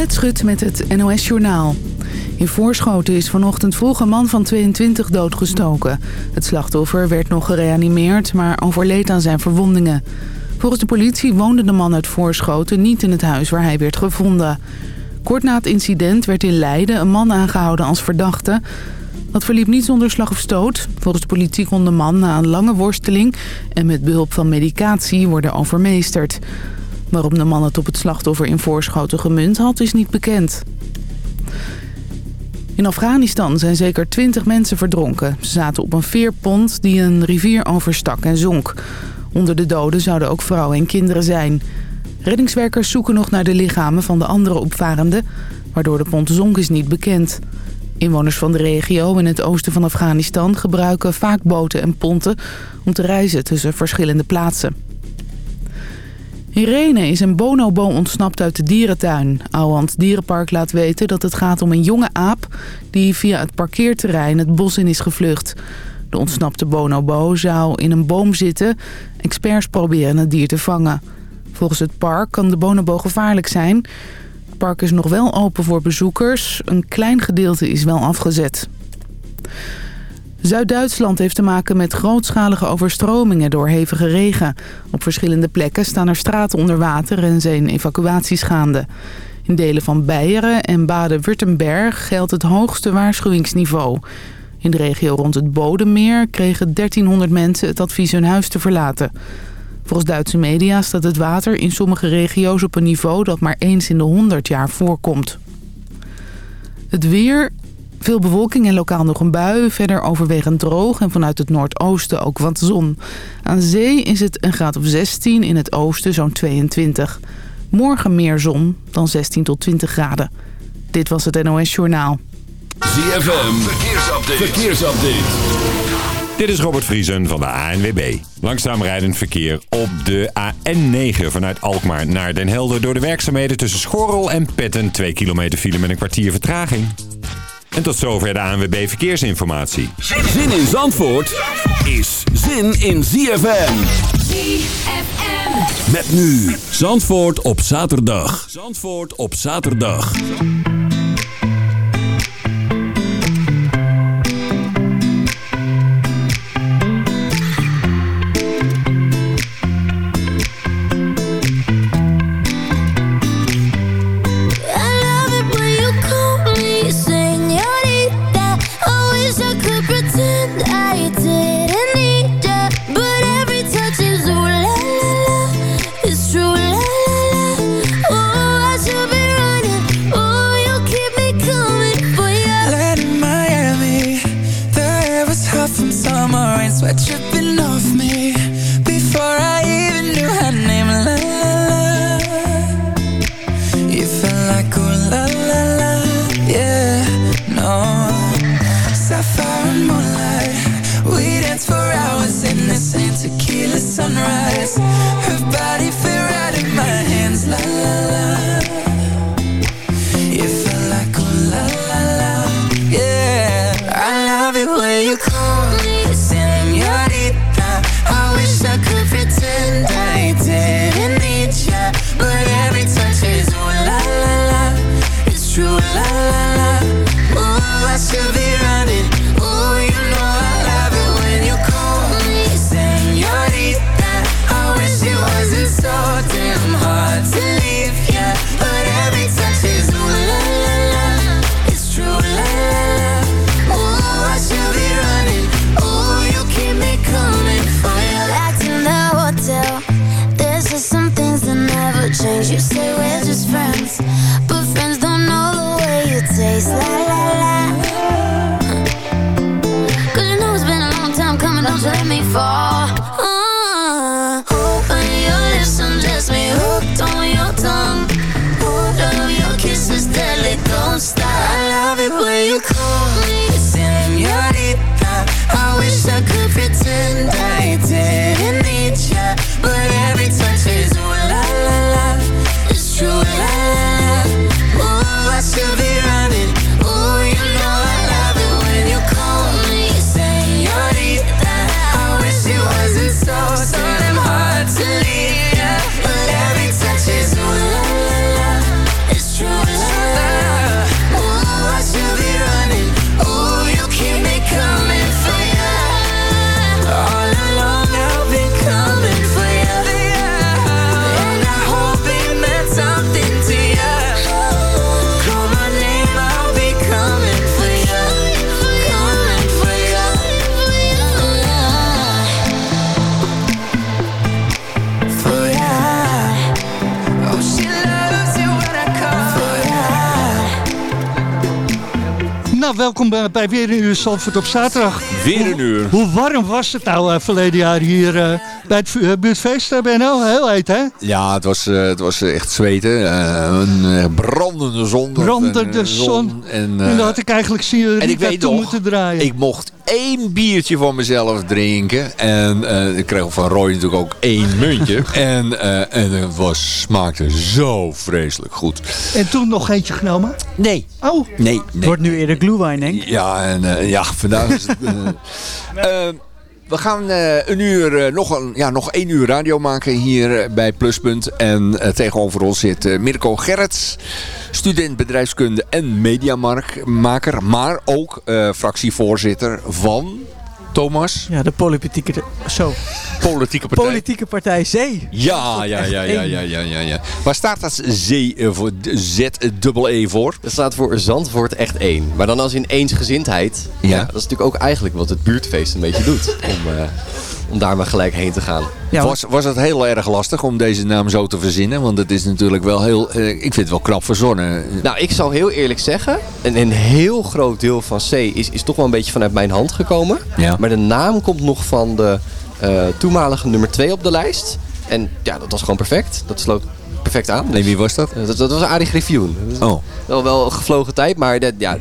Annette Schut met het NOS Journaal. In Voorschoten is vanochtend vroeg een man van 22 doodgestoken. Het slachtoffer werd nog gereanimeerd, maar overleed aan zijn verwondingen. Volgens de politie woonde de man uit Voorschoten niet in het huis waar hij werd gevonden. Kort na het incident werd in Leiden een man aangehouden als verdachte. Dat verliep niet zonder slag of stoot. Volgens de politie kon de man na een lange worsteling en met behulp van medicatie worden overmeesterd. Waarom de man het op het slachtoffer in Voorschoten gemunt had, is niet bekend. In Afghanistan zijn zeker 20 mensen verdronken. Ze zaten op een veerpont die een rivier overstak en zonk. Onder de doden zouden ook vrouwen en kinderen zijn. Reddingswerkers zoeken nog naar de lichamen van de andere opvarenden. Waardoor de pont zonk is niet bekend. Inwoners van de regio in het oosten van Afghanistan gebruiken vaak boten en ponten... om te reizen tussen verschillende plaatsen. In Renen is een bonobo ontsnapt uit de dierentuin. Ouwand Dierenpark laat weten dat het gaat om een jonge aap... die via het parkeerterrein het bos in is gevlucht. De ontsnapte bonobo zou in een boom zitten. Experts proberen het dier te vangen. Volgens het park kan de bonobo gevaarlijk zijn. Het park is nog wel open voor bezoekers. Een klein gedeelte is wel afgezet. Zuid-Duitsland heeft te maken met grootschalige overstromingen door hevige regen. Op verschillende plekken staan er straten onder water en zijn evacuaties gaande. In delen van Beieren en Baden-Württemberg geldt het hoogste waarschuwingsniveau. In de regio rond het Bodemmeer kregen 1300 mensen het advies hun huis te verlaten. Volgens Duitse media staat het water in sommige regio's op een niveau dat maar eens in de 100 jaar voorkomt. Het weer, veel bewolking en lokaal nog een bui. Verder overwegend droog en vanuit het noordoosten ook wat zon. Aan zee is het een graad of 16, in het oosten zo'n 22. Morgen meer zon, dan 16 tot 20 graden. Dit was het NOS Journaal. ZFM, verkeersupdate. verkeersupdate. Dit is Robert Vriesen van de ANWB. Langzaam rijdend verkeer op de AN9 vanuit Alkmaar naar Den Helder... door de werkzaamheden tussen Schorrel en Petten. 2 kilometer file met een kwartier vertraging. En tot zover de ANWB Verkeersinformatie. Zin in Zandvoort is zin in ZFM. ZFM. Met nu Zandvoort op zaterdag. Zandvoort op zaterdag. Body welkom bij, weer een uur Zandvoort op zaterdag. Weer een uur. Hoe warm was het nou uh, verleden jaar hier uh, bij het uh, buurtfeest, Benno? Heel heet, hè? Ja, het was, het was echt zweten. een brandende zon. Brandende zon. En, en dat had ik eigenlijk zien en ik weet toe moeten draaien. Ik mocht één biertje van mezelf drinken. En ik kreeg van Roy natuurlijk ook één muntje. en, en het was, smaakte zo vreselijk goed. En toen nog eentje genomen? Nee. Oh. Nee. nee. Wordt nu eerder glühwein, denk ik. Ja, en uh, ja, vandaag is het... We gaan een uur, nog, een, ja, nog één uur radio maken hier bij Pluspunt. En tegenover ons zit Mirko Gerrits, student bedrijfskunde en mediamaker. Maar ook fractievoorzitter van Thomas? Ja, de politieke... Zo. Politieke partij? Politieke partij Zee. Ja, ja, ja, ja, ja, ja, ja, ja. Waar staat dat Zee voor Z-E voor? Dat staat voor Zandvoort echt één. Maar dan als in eensgezindheid. Ja. ja. Dat is natuurlijk ook eigenlijk wat het buurtfeest een beetje doet. Om, uh, om daar maar gelijk heen te gaan. Ja, was, was het heel erg lastig om deze naam zo te verzinnen? Want het is natuurlijk wel heel... Eh, ik vind het wel knap verzonnen. Nou, ik zal heel eerlijk zeggen... Een, een heel groot deel van C is, is toch wel een beetje vanuit mijn hand gekomen. Ja. Maar de naam komt nog van de uh, toenmalige nummer 2 op de lijst. En ja, dat was gewoon perfect. Dat sloot perfect aan. Nee, wie was dat? Dat, dat was Arie Griffioen. Oh. Wel, wel een gevlogen tijd, maar dat, ja,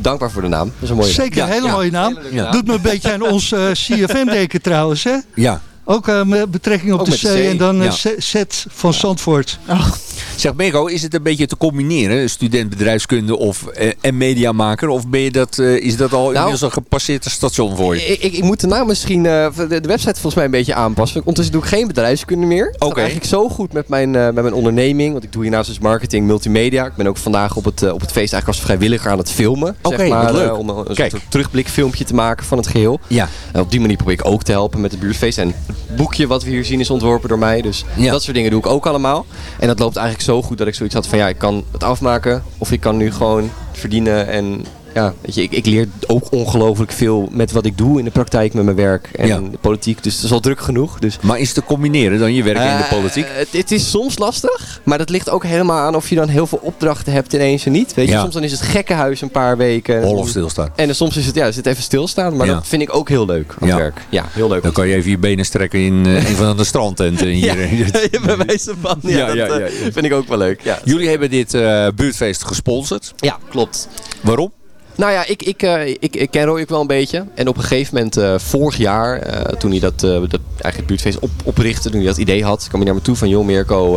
dankbaar voor de naam. Dat is een mooie Zeker, naam. een hele ja, mooie naam. Ja. Doet me een beetje aan ons uh, CFM-deken trouwens, hè? Ja. Ook uh, met betrekking op de met C, de C, en dan ja. Z van Zandvoort. Ach. Zeg Mirko, is het een beetje te combineren, student bedrijfskunde of, eh, en mediamaker? Of ben je dat, uh, is dat al nou, inmiddels een gepasseerd station voor je? Ik, ik, ik moet de naam misschien, uh, de, de, website volgens mij een beetje aanpassen. Ondertussen doe ik geen bedrijfskunde meer. Het okay. eigenlijk zo goed met mijn, met mijn onderneming. Want ik doe hiernaast dus marketing, multimedia. Ik ben ook vandaag op het, op het feest eigenlijk als vrijwilliger aan het filmen. Oké, zeg maar, leuk. om een, een soort terugblikfilmpje te maken van het geheel. Ja. En op die manier probeer ik ook te helpen met het buurtfeest. En boekje wat we hier zien is ontworpen door mij. Dus ja. dat soort dingen doe ik ook allemaal. En dat loopt eigenlijk zo goed dat ik zoiets had van ja, ik kan het afmaken of ik kan nu gewoon verdienen en ja, weet je, ik, ik leer ook ongelooflijk veel met wat ik doe in de praktijk met mijn werk en Ja. de politiek. Dus het is al druk genoeg. Dus Maar is het te combineren dan je werk in de eh, politiek? Het, het is soms lastig, maar dat ligt ook helemaal aan of je dan heel veel opdrachten hebt ineens en niet. Weet je, Ja. soms dan is het gekkenhuis een paar weken. Hol of stilstaan. En dan soms is het, ja, is het even stilstaan, maar Ja. dat vind ik ook heel leuk aan Ja. het werk. Ja, heel leuk. Dan kan je even je benen strekken in uh, een van de strandtenten hier. Bij wijze van, ja, Ja, dat ja, eh, ja, ja. vind ik ook wel leuk. Ja, Jullie hebben dit uh, buurtfeest gesponsord. ja klopt. Waarom? Nou ja, ik, ik, uh, ik, ik ken Roy ook wel een beetje. En op een gegeven moment, uh, vorig jaar, uh, toen hij dat, dat eigenlijk het buurtfeest op, oprichtte, toen hij dat idee had, kwam hij naar me toe van, joh Mirko,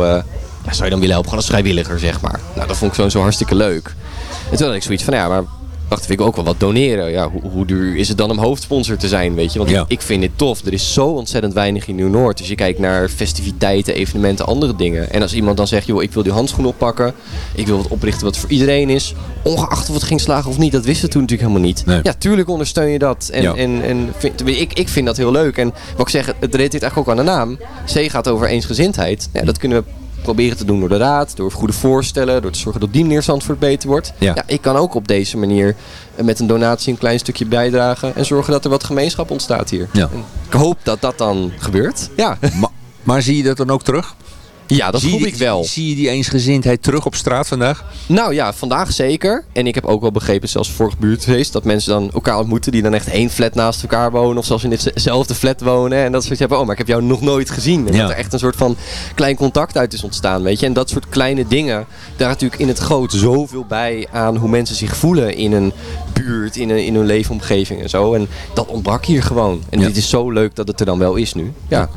zou je dan willen helpen? Gewoon als vrijwilliger, zeg maar. Nou, dat vond ik zo hartstikke leuk. En toen had ik zoiets van, ja, maar wacht, ik ook wel wat doneren. Ja, hoe, hoe duur is het dan om hoofdsponsor te zijn, weet je? Want Ja. ik, vind dit tof. Er is zo ontzettend weinig in Nieuw-Noord. Dus je kijkt naar festiviteiten, evenementen, andere dingen. En als iemand dan zegt, joh, ik wil die handschoen oppakken. Ik wil wat oprichten wat voor iedereen is. Ongeacht of het ging slagen of niet, dat wisten we toen natuurlijk helemaal niet. Nee. Ja, tuurlijk ondersteun je dat. En, Ja. en, en vind, ik, ik vind dat heel leuk. En wat ik zeg, het relateert eigenlijk ook aan de naam. C gaat over eensgezindheid. Ja, dat kunnen we proberen te doen door de raad, door goede voorstellen, door te zorgen dat die manier Zandvoort beter wordt. Ja. ik kan ook op deze manier eh, met een donatie een klein stukje bijdragen en zorgen dat er wat gemeenschap ontstaat hier. Ja. Ik hoop dat dat dan gebeurt. Ja, Ma maar zie je dat dan ook terug? Ja dat voel ik wel. Zie je die eensgezindheid terug op straat vandaag? Nou ja, vandaag zeker. En ik heb ook wel begrepen, zelfs vorig buurtfeest, dat mensen dan elkaar ontmoeten die dan echt één flat naast elkaar wonen. Of zelfs in ditzelfde flat wonen. En dat zoiets hebben, oh, maar ik heb jou nog nooit gezien. En Ja. dat er echt een soort van klein contact uit is ontstaan, weet je. En dat soort kleine dingen, daar natuurlijk in het groot zoveel bij aan hoe mensen zich voelen in een buurt, in, een, in hun leefomgeving en zo. En dat ontbrak hier gewoon. En Ja. dit is zo leuk dat het er dan wel is nu. Ja.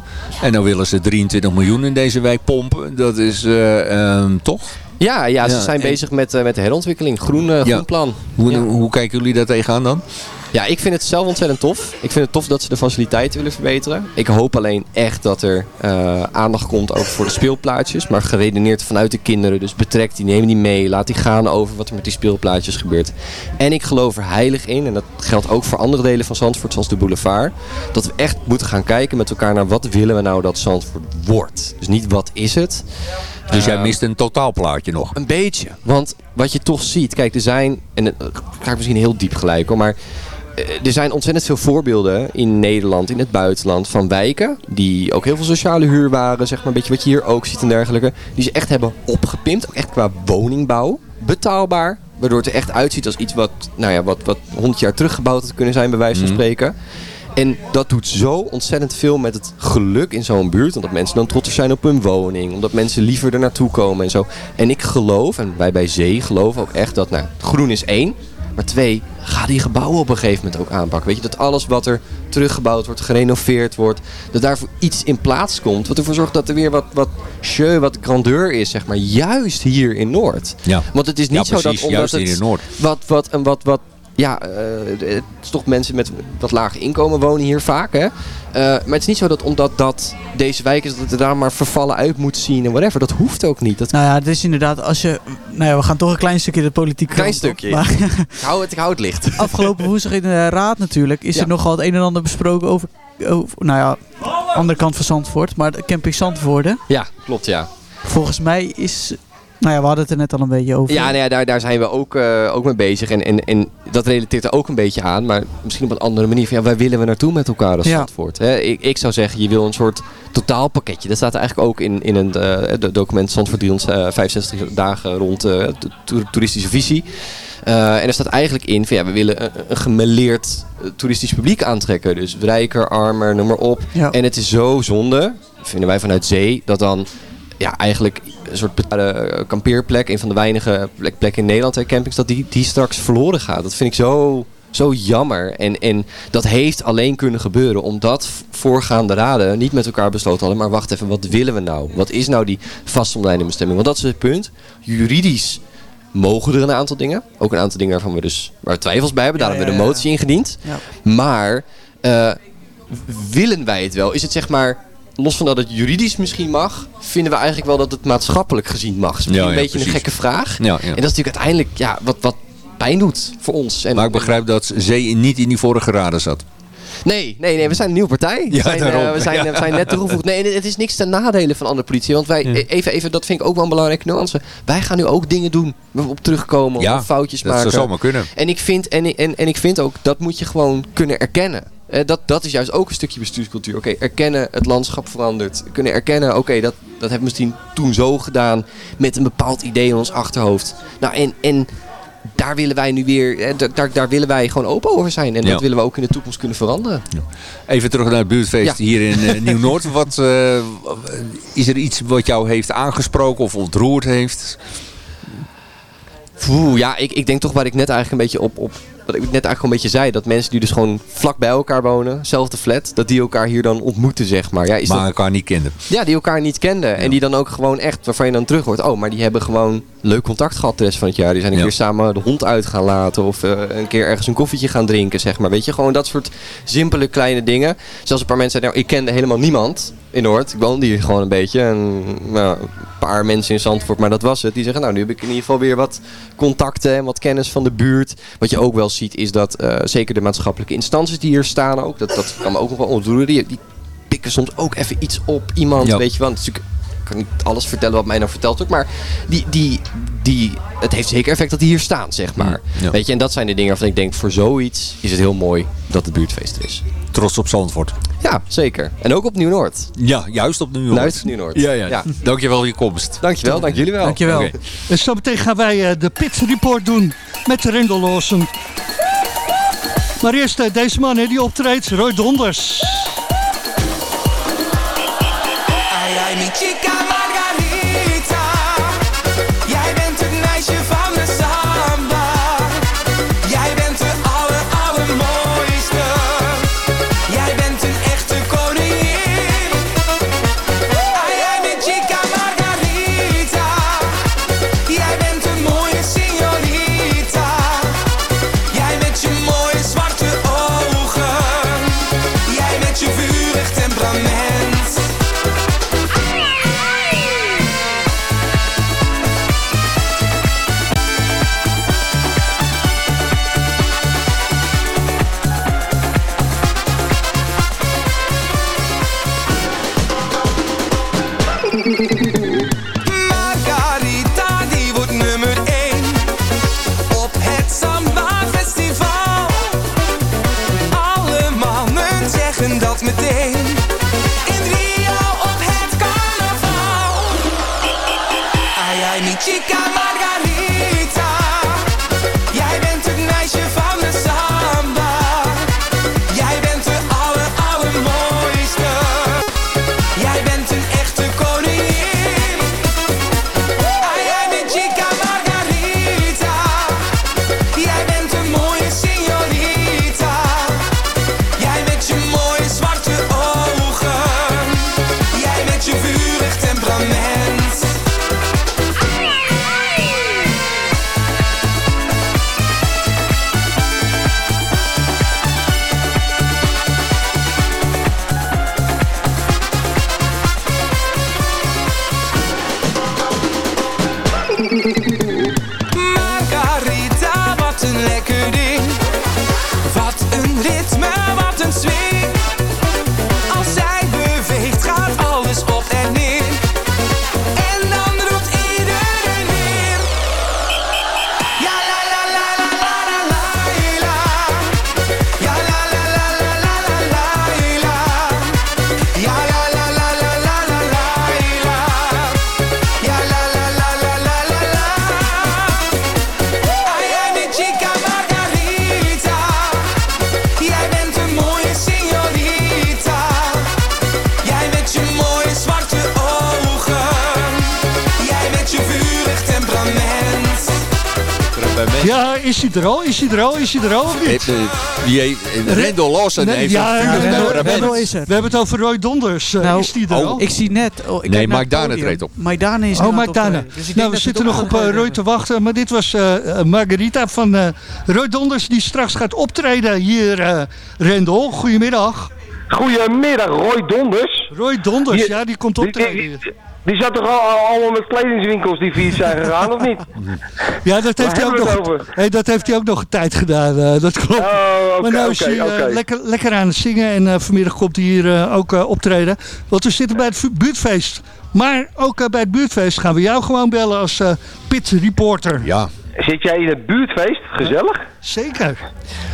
En dan willen ze 23 miljoen in deze wijk pompen. Dat is eh, ehm, toch? Ja, ja, ze Ja, zijn en- bezig met, eh, met de herontwikkeling. Groen, eh, Ja. plan. Hoe, Ja. hoe kijken jullie daar tegenaan dan? Ja, ik vind het zelf ontzettend tof. Ik vind het tof dat ze de faciliteiten willen verbeteren. Ik hoop alleen echt dat er eh, aandacht komt ook voor de speelplaatjes. Maar geredeneerd vanuit de kinderen. Dus betrek die, neem die mee. Laat die gaan over wat er met die speelplaatjes gebeurt. En ik geloof er heilig in. En dat geldt ook voor andere delen van Zandvoort, zoals de boulevard. Dat we echt moeten gaan kijken met elkaar naar wat willen we nou dat Zandvoort wordt. Dus niet wat is het. Dus jij Eh, mist een totaalplaatje nog. een beetje. Want wat je toch ziet, kijk, er zijn, en dat ga ik misschien heel diep gelijk hoor, maar eh, er zijn ontzettend veel voorbeelden in Nederland, in het buitenland, van wijken die ook heel veel sociale huur waren, zeg maar, een beetje wat je hier ook ziet en dergelijke, die ze echt hebben opgepimpt, ook echt qua woningbouw. Betaalbaar, Waardoor het er echt uitziet als iets wat, nou ja, wat, wat 100 jaar teruggebouwd had kunnen zijn, bij wijze van Mhm. spreken. En dat doet zo ontzettend veel met het geluk in zo'n buurt. Omdat mensen dan trots zijn op hun woning. Omdat mensen liever er naartoe komen en zo. En ik geloof, en wij bij Zee geloven ook echt dat, nou, groen is één. Maar twee, ga die gebouwen op een gegeven moment ook aanpakken. Weet je, dat alles wat er teruggebouwd wordt, gerenoveerd wordt, dat daarvoor iets in plaats komt. Wat ervoor zorgt dat er weer wat, wat show, wat grandeur is, zeg maar. Juist hier in Noord. Ja. Want het is niet Ja, zo dat precies, omdat juist het hier in Noord. wat, wat, en wat, wat, ja, eh, het is toch mensen met wat lager inkomen wonen hier vaak, hè. Eh, maar het is niet zo dat omdat dat deze wijk is, dat het er daar maar vervallen uit moet zien en whatever. Dat hoeft ook niet. Dat Nou ja, het is inderdaad, als je... Nou ja, we gaan toch een klein stukje de politiek Klein op, stukje. Maar ik, hou het, ik hou het licht. afgelopen woensdag in de raad natuurlijk is Ja. er nogal het een en ander besproken over, over... Nou ja, andere kant van Zandvoort, maar de camping Zandvoorde. Ja, klopt, ja. Volgens mij is... Nou ja, we hadden het er net al een beetje over. Ja, nou ja daar, daar zijn we ook, eh, ook mee bezig. En, en, en dat relateert er ook een beetje aan. Maar misschien op een andere manier. Van, ja, waar willen we naartoe met elkaar als Ja. Zandvoort? Hè? Ik, ik zou zeggen, je wil een soort totaalpakketje. Dat staat eigenlijk ook in, in een eh, document Zandvoort 365 dagen rond eh, de to- toeristische visie. Eh, en er staat eigenlijk in van ja, we willen een, een gemêleerd eh, toeristisch publiek aantrekken. Dus rijker, armer, noem maar op. Ja. En het is zo zonde, vinden wij vanuit zee, dat dan ja, eigenlijk een soort betaalde kampeerplek, een van de weinige plek, plekken in Nederland, hè, campings, dat die, die straks verloren gaat. Dat vind ik zo, zo jammer. En, en dat heeft alleen kunnen gebeuren omdat voorgaande raden niet met elkaar besloten hadden, maar wacht even, wat willen we nou? Wat is nou die vastomlijnde bestemming? Want dat is het punt. Juridisch mogen er een aantal dingen. Ook een aantal dingen waarvan we dus waar twijfels bij hebben. Daarom Ja, hebben we de motie ingediend. Ja. Maar eh, willen wij het wel? Is het zeg maar, los van dat het juridisch misschien mag, vinden we eigenlijk wel dat het maatschappelijk gezien mag? Dat is ja, een beetje precies. een gekke vraag. Ja. En dat is natuurlijk uiteindelijk ja, wat, wat pijn doet voor ons. En, Maar ik begrijp dat Zee niet in die vorige raden zat. Nee, nee, nee, we zijn een nieuwe partij. Ja, we, zijn, eh, we, zijn, we zijn net toegevoegd. Nee, het is niks ten nadele van andere politie. Want wij, e- even, even, dat vind ik ook wel een belangrijke nuance. Wij gaan nu ook dingen doen. Op terugkomen, of foutjes dat maken. zou zomaar kunnen. En ik vind, en, en, en ik vind ook, dat moet je gewoon kunnen erkennen. Eh, dat, dat is juist ook een stukje bestuurscultuur. Oké, erkennen, het landschap verandert. Kunnen erkennen, oké, dat, dat hebben we misschien toen zo gedaan. Met een bepaald idee in ons achterhoofd. Nou, en, en daar willen wij nu weer, da- daar, daar willen wij gewoon open over zijn. En Ja. dat willen we ook in de toekomst kunnen veranderen. Even terug naar het buurtfeest Ja. hier in eh, Nieuw-Noord. Wat, eh, is er iets wat jou heeft aangesproken of ontroerd heeft? Oeh, ja, ik, ik denk toch waar ik net eigenlijk een beetje op, op wat ik net eigenlijk een beetje zei, dat mensen die dus gewoon vlak bij elkaar wonen, zelfde flat, dat die elkaar hier dan ontmoeten, zeg maar. Ja, is maar dat, elkaar niet kenden. ja die elkaar niet kenden. En die dan ook gewoon echt, waarvan je dan terug hoort, oh, maar die hebben gewoon leuk contact gehad de rest van het jaar. Die zijn een Ja. keer samen de hond uit gaan laten of eh, een keer ergens een koffietje gaan drinken, zeg maar. Weet je, gewoon dat soort simpele kleine dingen. Zelfs een paar mensen zeiden, nou, ik kende helemaal niemand in Noord. Ik woonde hier gewoon een beetje. En nou, een paar mensen in Zandvoort, maar dat was het. Die zeggen, nou, nu heb ik in ieder geval weer wat contacten en wat kennis van de buurt. Wat je ook wel ziet is dat eh, zeker de maatschappelijke instanties die hier staan ook, dat, dat kan me ook nog wel ontroeren. Die, die pikken soms ook even iets op iemand, Ja. weet je wel. Het is natuurlijk- kan niet alles vertellen wat mij nou verteld wordt, maar die, die, die, het heeft zeker effect dat die hier staan, zeg maar. Mm, ja. Weet je, en dat zijn de dingen waarvan ik denk, voor zoiets is het heel mooi dat het buurtfeest er is. Trots op Zandvoort. Ja, zeker. En ook op Nieuw-Noord. Ja, juist op Nieuw-Noord. Juist op Nieuw-Noord. Ja, ja. Ja. Dankjewel voor je komst. Dankjewel, dank jullie wel. Dankjewel. Oké. En zo meteen gaan wij eh, de Pit Report doen met Rendel Lawson. Maar eerst eh, deze man hè, die optreedt, Roy Donders. Ja, is hij er al? Is hij er al? Is hij er al of niet? Eh, eh, wie heeft- Rendel Lawson Nee, heeft ja, Rendel- is er. We hebben het over Roy Donders. Eh, Nou, is die er oh, al? Ik zie net... Oh, ik Nee, Mike Dane treedt op. Mike Dane is Oh, Mike Dane. Dus Nou, we zitten nog op Roy te wachten. Maar dit was Margarita van eh, Roy Donders die straks gaat optreden hier, eh Rendel. Goedemiddag. Goedemiddag, Roy Donders. Roy Donders, ja, die komt optreden die, hier. die, die zat toch al, al- allemaal met kledingswinkels die fiets zijn gegaan, of niet? Ja, dat heeft, hij ook nog, hey, dat heeft hij ook nog een tijd gedaan. eh, dat klopt. Oh, oké, maar nou is oké, hij eh, oké. lekker, lekker aan het zingen. En eh, vanmiddag komt hij hier eh, ook eh, optreden. Want we zitten bij het buurtfeest. Maar ook bij het buurtfeest gaan we jou gewoon bellen als eh pit reporter. Ja. Zit jij in het buurtfeest? Gezellig. Zeker.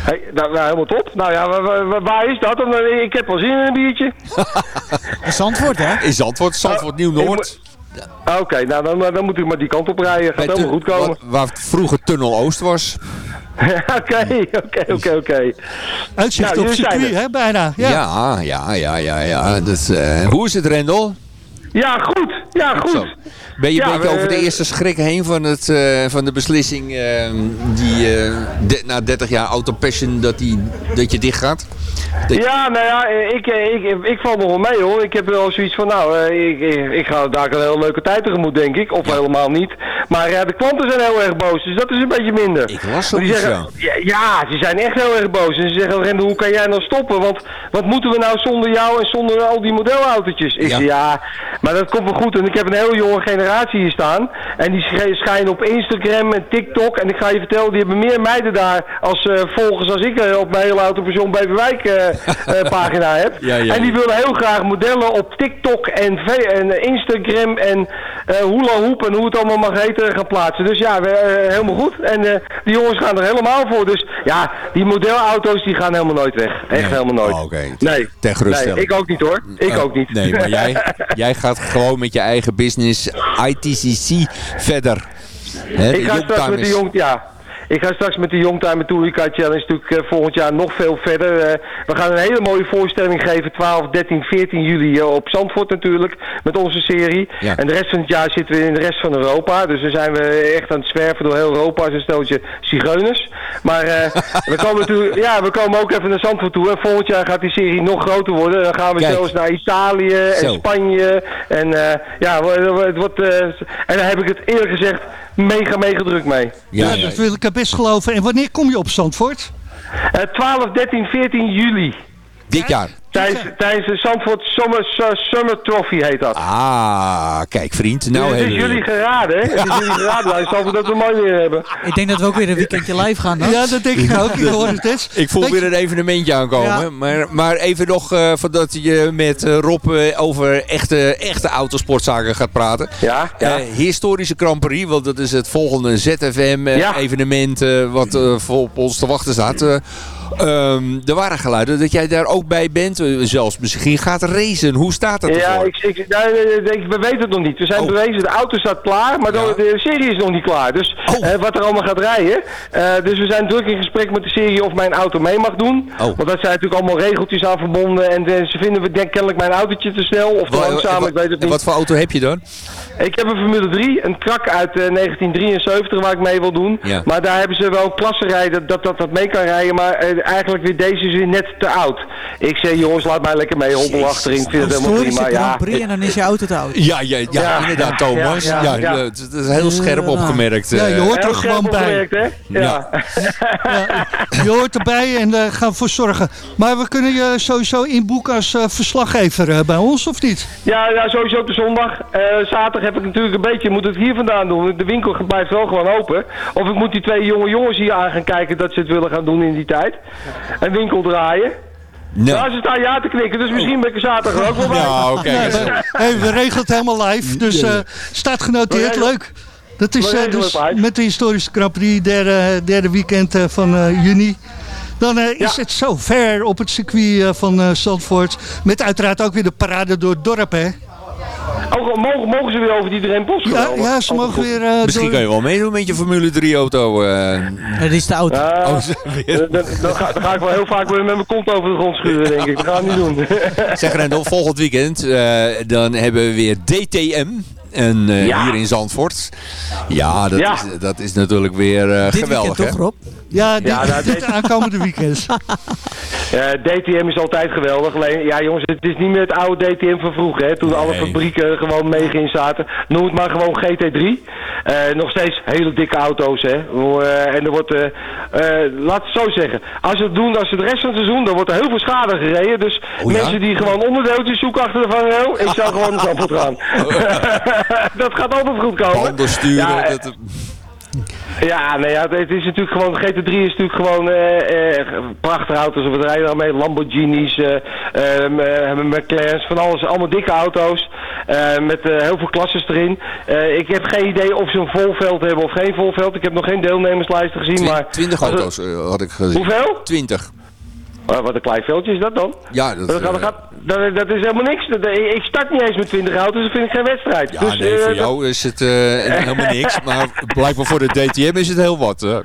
Hey, nou, nou, helemaal top. Nou ja, wa- wa- wa- waar is dat? Dan, Ik heb wel zin in een biertje. Zandvoort, hè? Is Zandvoort, Zandvoort Nieuw-Noord. Ah, Oké, nou dan, dan moet ik maar die kant op rijden. Gaat helemaal goed komen. Waar, waar vroeger Tunnel Oost was. Oké, oké, oké, oké. Uitzicht Nou, op circuit, hè, bijna. Ja, Ja. ja, ja, ja, ja. Dat, eh, hoe is het, Rendel? Ja, goed. Ja, goed. Zo. Ben je Ja, een beetje over de eerste schrik heen van, het, eh, van de beslissing eh, die eh, de- na 30 jaar autopassion dat, die, dat je dicht gaat? Dat- Ja, nou ja, ik, ik, ik, ik val nog wel mee hoor. Ik heb wel zoiets van, nou, eh, ik, ik, ik ga daar een hele leuke tijd tegemoet, denk ik. Of helemaal niet. Maar ja, de klanten zijn heel erg boos, dus dat is een beetje minder. Ik zoiets, zeggen, ja. ze zijn echt heel erg boos. En ze zeggen, Rende, hoe kan jij nou stoppen? Want wat moeten we nou zonder jou en zonder al die modelautootjes? Ik Ja. ja, maar dat komt wel goed. En ik heb een heel jonge generatie hier staan. En die sch- schijnen op Instagram en TikTok. En ik ga je vertellen, die hebben meer meiden daar als eh, volgers als ik eh, op mijn hele autopersoon Beverwijk eh, pagina heb. Ja, ja, en die willen heel graag modellen op TikTok en, en Instagram en eh hula hoop en hoe het allemaal mag heten gaan plaatsen. Dus ja, we, eh, helemaal goed. En eh, die jongens gaan er helemaal voor. Dus ja, die modelauto's die gaan helemaal nooit weg. Echt Nee. helemaal nooit. Oh. Nee. Geruststelling. Nee, ik ook niet hoor. Ik Oh, ook niet. Nee, maar jij, jij gaat gewoon met je eigen business ITCC verder. Ik ga straks met de jong... Ja. Ik ga straks met de Youngtimer Touring Challenge natuurlijk eh, volgend jaar nog veel verder. Eh, we gaan een hele mooie voorstelling geven, 12, 13, 14 juli eh, op Zandvoort natuurlijk, met onze serie. Ja. En de rest van het jaar zitten we in de rest van Europa. Dus dan zijn we echt aan het zwerven door heel Europa, zo'n steltje zigeuners. Maar eh, we, komen natuurlijk, ja, we komen ook even naar Zandvoort toe. En volgend jaar gaat die serie nog groter worden. Dan gaan we Kijk. zelfs naar Italië en Zo. Spanje. En eh, ja, het wordt... eh, en daar heb ik het eerlijk gezegd mega, mega druk mee. Ja, Ja, ja, dat wil ik best geloven. En wanneer kom je op Zandvoort? Eh 12, 13, 14 juli. Dit jaar. Tijdens, de Zandvoort Summer, Su- Summer Trophy heet dat. Ah, kijk vriend. Nou dus het is jullie geraden, hè? Het is jullie geraden. Hij zal dat we mooi weer hebben. Ik denk dat we ook weer een weekendje live gaan, dan. Ja, dat denk ik ook. Ik hoor het eens. Ik voel weer een evenementje aankomen. Ja. Maar, maar even nog eh, voordat je met eh, Rob eh, over echte, echte autosportzaken gaat praten. Ja, ja. Historische Grand Prix, want dat is het volgende Ja. ZFM-evenement wat voor op ons te wachten staat. Ehm, er waren geluiden dat jij daar ook bij bent. eh, zelfs misschien gaat racen. Hoe staat dat Ja, ervoor? ik, ik, nou, ik- we weten het nog niet. We zijn Oh. bewezen, de auto staat klaar, maar Ja. de, serie is nog niet klaar. Dus Oh. eh, wat er allemaal gaat rijden. Eh, dus we zijn druk in gesprek met de serie of mijn auto mee mag doen. Oh. Want daar zijn natuurlijk allemaal regeltjes aan verbonden. En ze vinden we denk, kennelijk mijn autootje te snel of te langzaam, ik weet het en niet. wat voor auto heb je dan? Ik heb een Formule 3, een krak uit eh, 1973 waar ik mee wil doen. Ja. Maar daar hebben ze wel klassenrijden dat dat, dat mee kan rijden. Maar eigenlijk weer deze zin net te oud. Ik zei, jongens, laat mij lekker mee hobbelen achterin. Ik vind het helemaal prima. Ja, en dan is je auto te oud. Ja, ja, ja, Ja. inderdaad, Thomas. Ja, Ja, ja, ja. Het is heel scherp opgemerkt. Ja, je eh. hoort er Heel gewoon bij. Ja. Je hoort erbij en daar gaan we voor zorgen. Maar we kunnen je sowieso inboeken als eh, verslaggever eh, bij ons, of niet? Ja, ja, sowieso op de zondag. Eh, zaterdag heb ik natuurlijk een beetje, moet het hier vandaan doen. De winkel blijft wel gewoon open. Of ik moet die twee jonge jongens hier aan gaan kijken dat ze het willen gaan doen in die tijd. Een winkel draaien. Nou, Ja, ze staan ja te knikken, dus misschien ben ik er zaterdag er ook wel bij. ja, oké. Ja, hey, we regelen het helemaal live, dus eh, staat genoteerd. Leuk. Dat is eh, dus met de historische Grand Prix, derde, derde weekend eh, van eh, juni. Dan is Ja. het zo ver op het circuit van eh Zandvoort. Met uiteraard ook weer de parade door het dorp, hè? Oh, mogen, mogen ze weer over die Drempels? Ja, ja ze mogen weer eh, Misschien door... kan je wel meedoen met je Formule 3 auto. eh. Het is Oh, ze- weer. dan, ga, dan ga ik wel heel vaak weer met mijn kont over de grond schuren, denk ik. Dat gaan we niet doen. Zeg Rendel, volgend weekend eh, dan hebben we weer DTM. En eh, Ja. hier in Zandvoort. Ja, dat, Ja. Is, dat is natuurlijk weer eh, Dit geweldig. weekend toch, hè? Rob? Ja, dit, Ja, nou, dit dit- aankomende weekend. DTM is altijd geweldig. Alleen, ja jongens, het is niet meer het oude DTM van vroeger. Hè, toen alle fabrieken gewoon mee zaten. Noem het maar gewoon GT3. Eh, nog steeds hele dikke auto's. Hè. Eh, en er wordt, eh laat het zo zeggen. Als ze het doen, als ze de rest van het seizoen, dan wordt er heel veel schade gereden. Dus Oh ja? mensen die gewoon onderdeeltjes zoeken achter de vangrail, ik zou gewoon naar Zandvoort gaan. dat gaat altijd goed komen. Handen sturen. Ja, dat, ja, nee, ja, het is natuurlijk gewoon, GT3 is natuurlijk gewoon eh, eh, prachtige auto's. We rijden daarmee Lamborghinis, eh, McLaren's, van alles, allemaal dikke auto's. met heel veel klasses erin. Ik heb geen idee of ze een volveld hebben of geen volveld. Ik heb nog geen deelnemerslijsten gezien, twi- maar... 20 als het- auto's had ik gezien. Hoeveel? 20. Oh, wat een klein veldje is dat dan? Ja, dat, Dat, gaat- eh, gaat- dat, dat is helemaal niks. Dat- ik start niet eens met 20 auto's, dat vind ik geen wedstrijd. ja, dus, nee, eh, voor jou is het eh, helemaal niks. Maar blijkbaar voor de DTM is het heel wat. hè.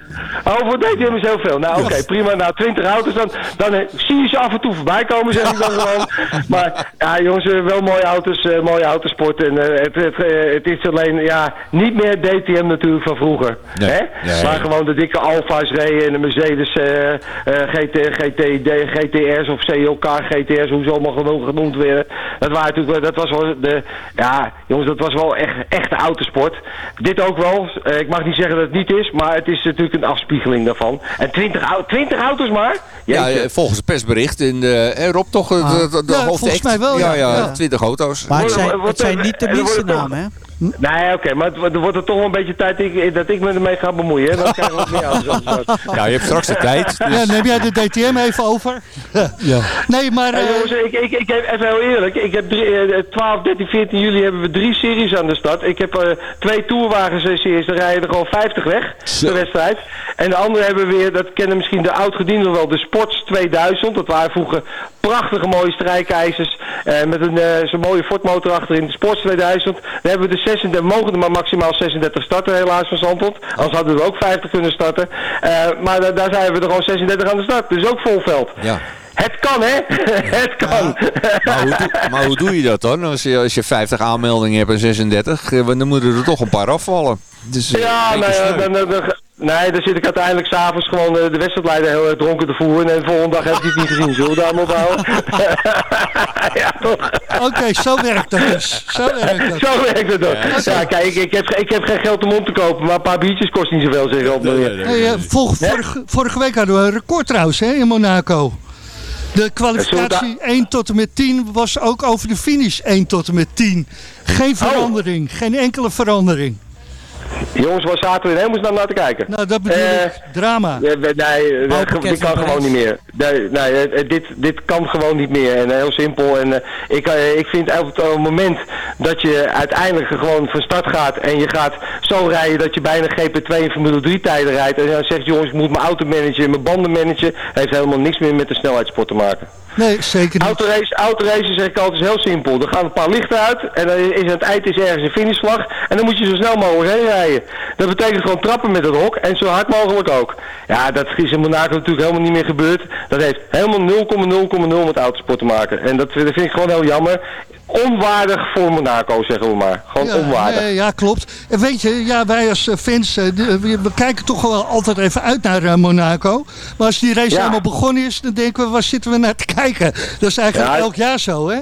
Oh, voor DTM is heel veel. Nou, oké, prima. Nou, 20 auto's, dan, dan eh, zie je ze af en toe voorbij komen, zeg ik dan gewoon. Maar ja, jongens, eh, wel mooie auto's, eh, mooie autosport. En eh, het, het, eh, het is alleen, ja, niet meer DTM natuurlijk van vroeger. Nee. Hè? Nee. Waar gewoon de dikke Alfa's reden en de Mercedes eh, eh, GT, GT, GTR's of CLK GTR's, hoe ze allemaal genoemd, werden. Dat, natuurlijk, dat was wel de, ja, jongens, dat was wel echt, echte autosport. Dit ook wel. Eh, ik mag niet zeggen dat het niet is, maar het is natuurlijk een afspiegeling daarvan. En 20, au- 20 auto's maar? Ja, eh, volgens het persbericht in de, eh, Rob toch eh, de, de, de Ja, volgens mij wel, Ja, ja. ja, Ja. 20 auto's. Maar het zijn, wordt- het zijn niet de en minste namen, hè? Nee, oké, maar het, er wordt er toch wel een beetje tijd dat ik, dat ik me ermee ga bemoeien. Hè? Dan krijgen we wat meer auto's. Ja, je hebt straks de tijd. dus- Ja, neem jij de DTM even over? Ja. Nee, maar... Hey, eh, jongens, ik, ik, ik heb even heel eerlijk. Ik heb drie, eh, 12, 13, 14 juli hebben we drie series aan de start. Ik heb eh, twee tourwagens eh, series, daar rijden er gewoon 50 weg, de wedstrijd. En de andere hebben we weer, dat kennen misschien de oud-gedienden wel, de Sports 2000. Dat waren vroeger prachtige mooie strijkijzers eh, met een eh, zo'n mooie Ford-motor achterin. De Sports 2000. Dan hebben we de 36, mogen er maar maximaal 36 starten helaas van Zandvoort. Anders hadden we ook 50 kunnen starten. Eh, maar da- daar zijn we er gewoon 36 aan de start. Dus ook vol veld. Ja. Het kan, hè? Het kan. Maar hoe, doe, maar hoe doe je dat dan? Als je, als je 50 aanmeldingen hebt en 36, eh, dan moeten er toch een paar afvallen. Dus, Ja, nou ja, dan, dan- nee, dan zit ik uiteindelijk s'avonds gewoon eh, de wedstrijdleider heel erg dronken te voeren. En de volgende dag heb ik het niet gezien. Zullen we daar maar op houden? ja, toch? Oké, zo werkt dat dus. Zo werkt dat. Zo werkt het ook. Ja, kijk, ik, ik, heb, ik heb geen geld om om te kopen, maar een paar biertjes kost niet zoveel, zeg ik op. Nee, nee, nee. Hey, eh, vorige, vorige week hadden we een record trouwens hè, in Monaco. De kwalificatie 1 tot en met 10 was ook over de finish 1 tot en met 10. Geen verandering, geen enkele verandering. Jongens, waar zaten we in hemelsnaam naar te kijken? Nou, dat bedoel Eh, ik. Drama. Nee, dit kan gewoon niet meer. Nee, nee eh, dit, dit kan gewoon niet meer. En eh, heel simpel. En eh, ik, eh, ik vind op het moment dat je uiteindelijk gewoon van start gaat en je gaat zo rijden dat je bijna GP2 en Formule 3 tijden rijdt. En dan zegt jongens, ik moet mijn auto managen, mijn banden managen. Heeft helemaal niks meer met de snelheidssport te maken. Nee, zeker niet. Autorace, autorace zeg ik altijd is heel simpel. Er gaan een paar lichten uit en dan is aan het eind is ergens een finishvlag. En dan moet je zo snel mogelijk heen rijden. Dat betekent gewoon trappen met het hok en zo hard mogelijk ook. Ja, dat is in Monaco natuurlijk helemaal niet meer gebeurd. Dat heeft helemaal 0,0,0 met autosport te maken. En dat, dat vind ik gewoon heel jammer. Onwaardig voor Monaco, zeggen we maar. Gewoon ja, onwaardig. nee, ja, klopt. En weet je, ja, wij als eh, fans, eh, de- we, kijken toch wel altijd even uit naar eh, Monaco. Maar als die race Ja. helemaal begonnen is, dan denken we, waar zitten we naar te kijken? Dat is eigenlijk Ja. elk jaar zo, hè?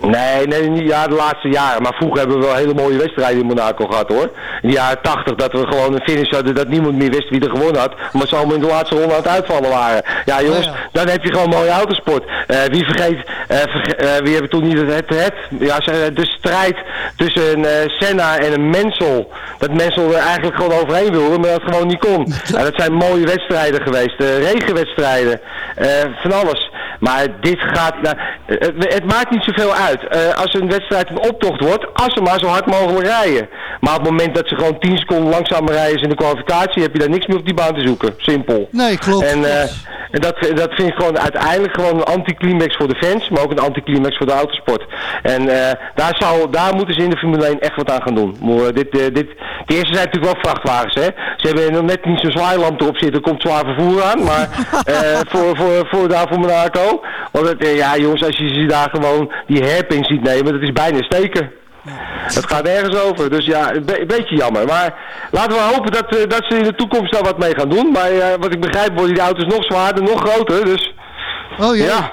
Nee, nee, niet ja, de laatste jaren. Maar vroeger hebben we wel hele mooie wedstrijden in Monaco gehad hoor. In de jaren 80 dat we gewoon een finish hadden dat niemand meer wist wie er gewonnen had. Omdat ze allemaal in de laatste ronde aan het uitvallen waren. Ja jongens, ja. dan heb je gewoon mooie autosport. Eh, wie vergeet, eh, verge- eh, wie hebben toen niet het, het, het ja, de strijd tussen een Senna en een Mensel. Dat Mensel er eigenlijk gewoon overheen wilde, maar dat gewoon niet kon. Ja, dat zijn mooie wedstrijden geweest. regenwedstrijden, van alles. Maar dit gaat, nou, eh, het, maakt niet zoveel uit. Eh, als een wedstrijd een optocht wordt, als ze maar zo hard mogelijk rijden. Maar op het moment dat ze gewoon 10 seconden langzamer rijden in de kwalificatie, heb je daar niks meer op die baan te zoeken. Simpel. Nee, klopt. En, eh, en dat, dat vind ik gewoon uiteindelijk gewoon een anticlimax voor de fans, maar ook een anticlimax voor de autosport. En eh, daar, zou, daar moeten ze in de Formule 1 echt wat aan gaan doen. Maar, eh, dit, eh, dit, de eerste zijn natuurlijk wel vrachtwagens, hè. Ze hebben nog net niet zo'n zwaailamp erop zitten, er komt zwaar vervoer aan, maar eh, voor, voor, voor daar voor Monaco. Want het, eh, ja jongens, als je ze daar gewoon die hairpin ziet nemen, dat is bijna steken. Dat gaat nergens over. Dus ja, een, be- een beetje jammer. Maar laten we hopen dat, eh, dat ze in de toekomst daar wat mee gaan doen. Maar eh, wat ik begrijp worden die auto's nog zwaarder, nog groter. Dus Oh ja.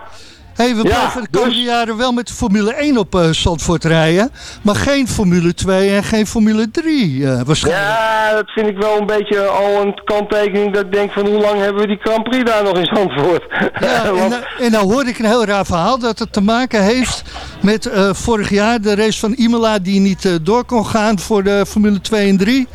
Hey, we blijven de komende dus- jaren wel met Formule 1 op eh Zandvoort rijden. Maar geen Formule 2 en geen Formule 3 eh, waarschijnlijk. Ja, dat vind ik wel een beetje al een kanttekening dat ik denk van hoe lang hebben we die Grand Prix daar nog in Zandvoort? Ja, en, Want- nou- en nou hoorde ik een heel raar verhaal dat het te maken heeft met eh, vorig jaar de race van Imola die niet eh, door kon gaan voor de Formule 2 en 3.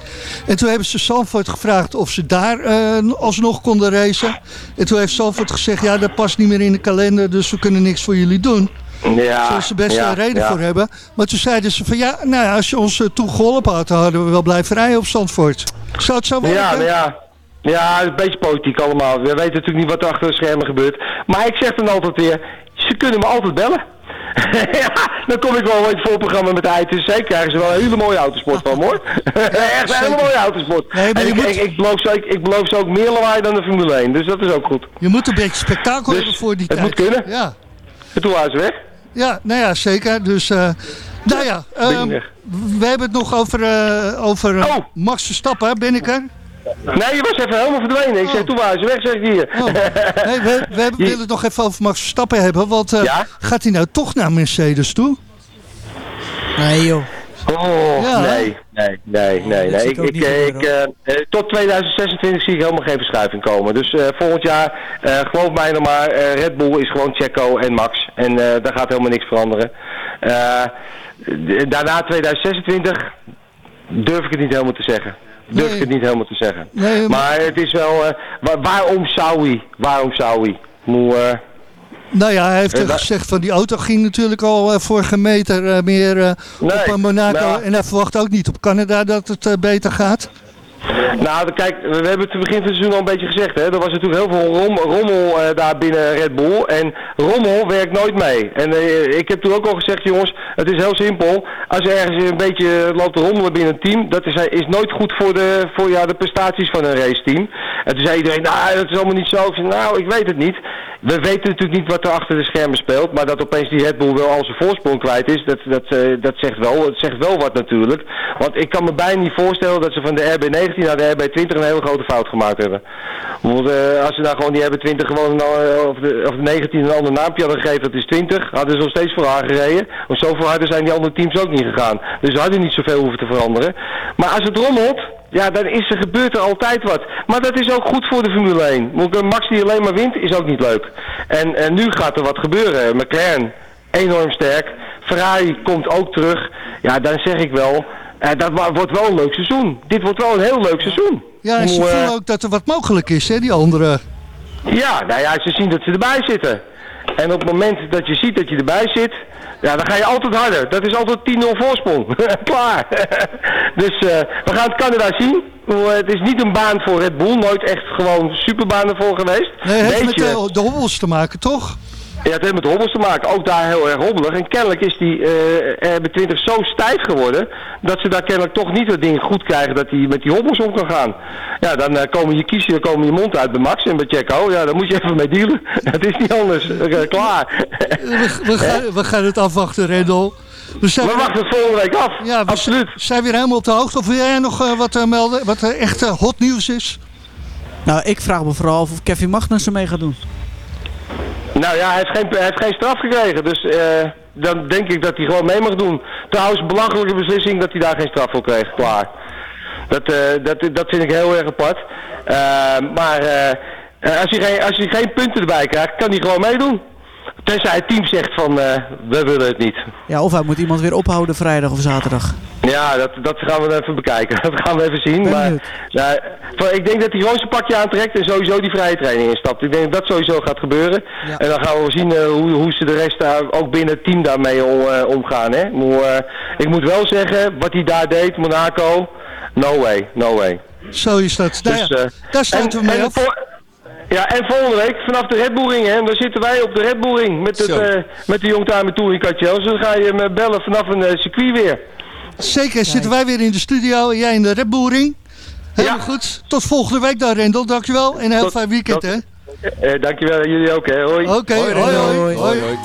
En toen hebben ze Zandvoort gevraagd of ze daar eh, alsnog konden racen. En toen heeft Zandvoort gezegd, ja dat past niet meer in de kalender, dus we kunnen niks voor jullie doen. ja, Zullen ze best ja, een reden ja. voor hebben. Maar toen zeiden ze van ja, nou ja, als je ons eh, toen geholpen had, dan hadden we wel blijven rijden op Zandvoort. Zou het zo werken? Ja, maar ja. Ja, een beetje politiek allemaal. We weten natuurlijk niet wat er achter de schermen gebeurt. Maar ik zeg dan altijd weer, ze kunnen me altijd bellen. ja, dan kom ik wel in het voorprogramma met de ITC. Krijgen ze wel een hele mooie autosport van, hoor. Echt een hele mooie autosport. Nee, en ik, moet- ik, ik, beloof ze, ik, ik beloof ze ook meer lawaai dan de Formule 1. Dus dat is ook goed. Je moet een beetje spektakel Dus hebben voor die het tijd. moet kunnen. Ja. En toen waren ze weg. ja, nou ja, zeker. Dus, eh, nou ja, ehm, we hebben het nog over, eh, over eh, Oh. Max Verstappen. Ben ik er? Nee, je was even helemaal verdwenen. Ik Oh. zeg, toen waren ze weg, zeg ik hier. Oh. Nee, we, we hebben- willen het nog even over Max Verstappen hebben. Want eh, Ja? gaat hij nou toch naar Mercedes toe? Nee joh. Oh, Ja, nee, nee, nee, nee. dat nee. zie Ik, ik eh, eh, tot 2026 zie ik helemaal geen verschuiving komen. Dus eh, volgend jaar, eh, geloof mij nog maar, eh, Red Bull is gewoon Checo en Max. En eh, daar gaat helemaal niks veranderen. Eh, daarna 2026 durf ik het niet helemaal te zeggen. Durf Nee. ik het niet helemaal te zeggen. Nee, maar- Maar het is wel, eh, wa- waarom zou hij? Waarom zou hij? Moe, eh, Nou ja, hij heeft Eh, eh, gezegd van die auto ging natuurlijk al vorige meter meer op Nee, eh, Monaco. nou- En hij verwacht ook niet op Canada dat het beter gaat. Nou, kijk, we hebben het begin van het seizoen al een beetje gezegd. Hè? Er was natuurlijk heel veel rom- rommel eh, daar binnen Red Bull. En rommel werkt nooit mee. En eh, ik heb toen ook al gezegd, jongens, het is heel simpel. Als er ergens een beetje loopt te rommelen binnen een team, dat is, is nooit goed voor, de, voor ja, de prestaties van een raceteam. En toen zei iedereen, nou, dat is allemaal niet zo. Nou, ik weet het niet. We weten natuurlijk niet wat er achter de schermen speelt. Maar dat opeens die Red Bull wel al zijn voorsprong kwijt is, dat, dat, eh, dat zegt wel. Het zegt wel wat natuurlijk. Want ik kan me bijna niet voorstellen dat ze van de RB19 naar de RB20 een hele grote fout gemaakt hebben. Eh, als ze nou gewoon die RB20 gewoon een, eh, of, de, of de 19 een ander naampje hadden gegeven, dat is 20, hadden ze nog steeds voor aangereden. Want zoveel harder zijn die andere teams ook niet gegaan. Dus ze hadden niet zoveel hoeven te veranderen. Maar als het rommelt, ja, dan is er, gebeurt er altijd wat. Maar dat is ook goed voor de Formule 1. Want een Max die alleen maar wint, is ook niet leuk. En, en nu gaat er wat gebeuren. McLaren, enorm sterk. Ferrari komt ook terug. Ja, dan zeg ik wel, eh, dat wordt wel een leuk seizoen. Dit wordt wel een heel leuk seizoen. Ja, en ze Hoe, eh, voelen ook dat er wat mogelijk is, hè, die andere. ja, nou ja, ze zien dat ze erbij zitten. En op het moment dat je ziet dat je erbij zit, ja, dan ga je altijd harder. Dat is altijd 10-0 voorsprong. Klaar. dus eh, we gaan het Canada zien. Het is niet een baan voor Red Bull, nooit echt gewoon superbaan ervoor geweest. Nee, het heeft met de, de hobbels te maken, toch? Ja, het heeft met hobbels te maken. Ook daar heel erg hobbelig. En kennelijk is die eh RB20 zo stijf geworden... dat ze daar kennelijk toch niet het ding goed krijgen... dat hij met die hobbels om kan gaan. Ja, dan eh, komen je kiezen, dan komen je mond uit bij Max en bij Checo. Ja, daar moet je even mee dealen. Het is niet anders. Eh, klaar. We, we, gaan, we gaan het afwachten, Rendel. We, zijn We weer- wachten het volgende week af. ja, we Absoluut. zijn weer helemaal op de hoogte. Of wil jij nog eh, wat eh, melden? Wat eh, echt eh, hot nieuws is? Nou, ik vraag me vooral af of Kevin Magnussen mee gaat doen. Nou ja, hij heeft geen, hij heeft geen straf gekregen. Dus eh, dan denk ik dat hij gewoon mee mag doen. Trouwens, belachelijke beslissing dat hij daar geen straf voor kreeg. Klaar. Dat, eh, dat, dat vind ik heel erg apart. Eh, maar als, hij geen, als hij geen punten erbij krijgt, kan hij gewoon meedoen. Tenzij het team zegt van, eh, we willen het niet. Ja, of hij moet iemand weer ophouden vrijdag of zaterdag. Ja, dat, dat gaan we even bekijken. Dat gaan we even zien. Ben Maar nou, ik denk dat hij gewoon zijn pakje aantrekt en sowieso die vrije training instapt. Ik denk dat dat sowieso gaat gebeuren. Ja. En dan gaan we zien eh, hoe, hoe ze de rest daar ook binnen het team daarmee om, eh, omgaan. Hè? Maar, eh, ik moet wel zeggen, wat hij daar deed, Monaco, no way, no way. Zo is dat. Nou ja, Dus, eh, daar sluiten we mee en af. voor- ja, en volgende week vanaf de Red Bull Ring, hè, daar zitten wij op de Red Bull Ring met, het, eh, met de Youngtimer Touring Katjel. Dus dan ga je hem eh, bellen vanaf een eh, circuit weer. Zeker, zitten wij weer in de studio en jij in de Red Bull Ring. Helemaal Ja. goed. Tot volgende week dan, Rendel. Dankjewel. En een heel Tot- fijn weekend, tot- hè? Eh, dankjewel, jullie ook hè, hoi. Oké, hoi, hoi, hoi. Hoi, hoi.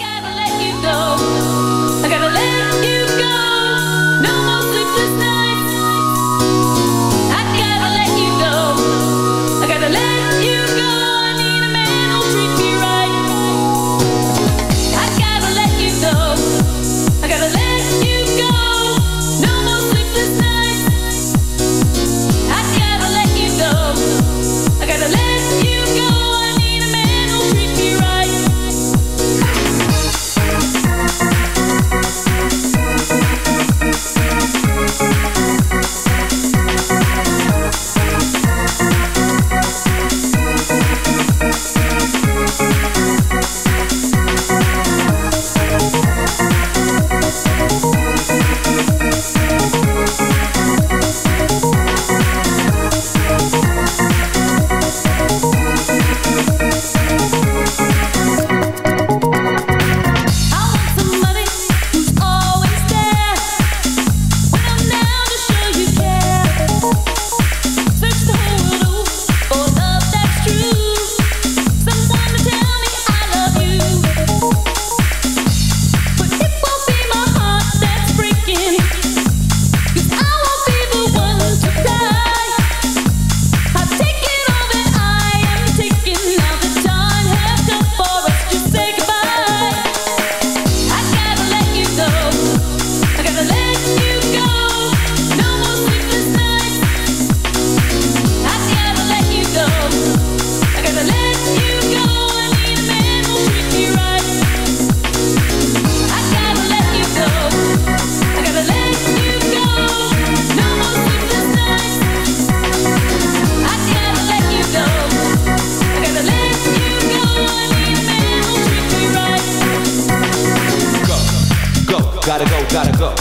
Gotta go, gotta go.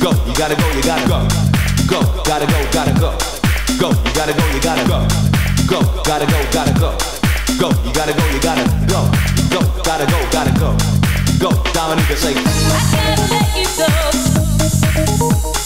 Go, you gotta go, you gotta go. Go, gotta go, gotta go. Go, you gotta go, you gotta go. Go, gotta go, gotta go. Go, you gotta go, you gotta go. Go, gotta go, gotta go. Go, Dominica say. I gotta let you go.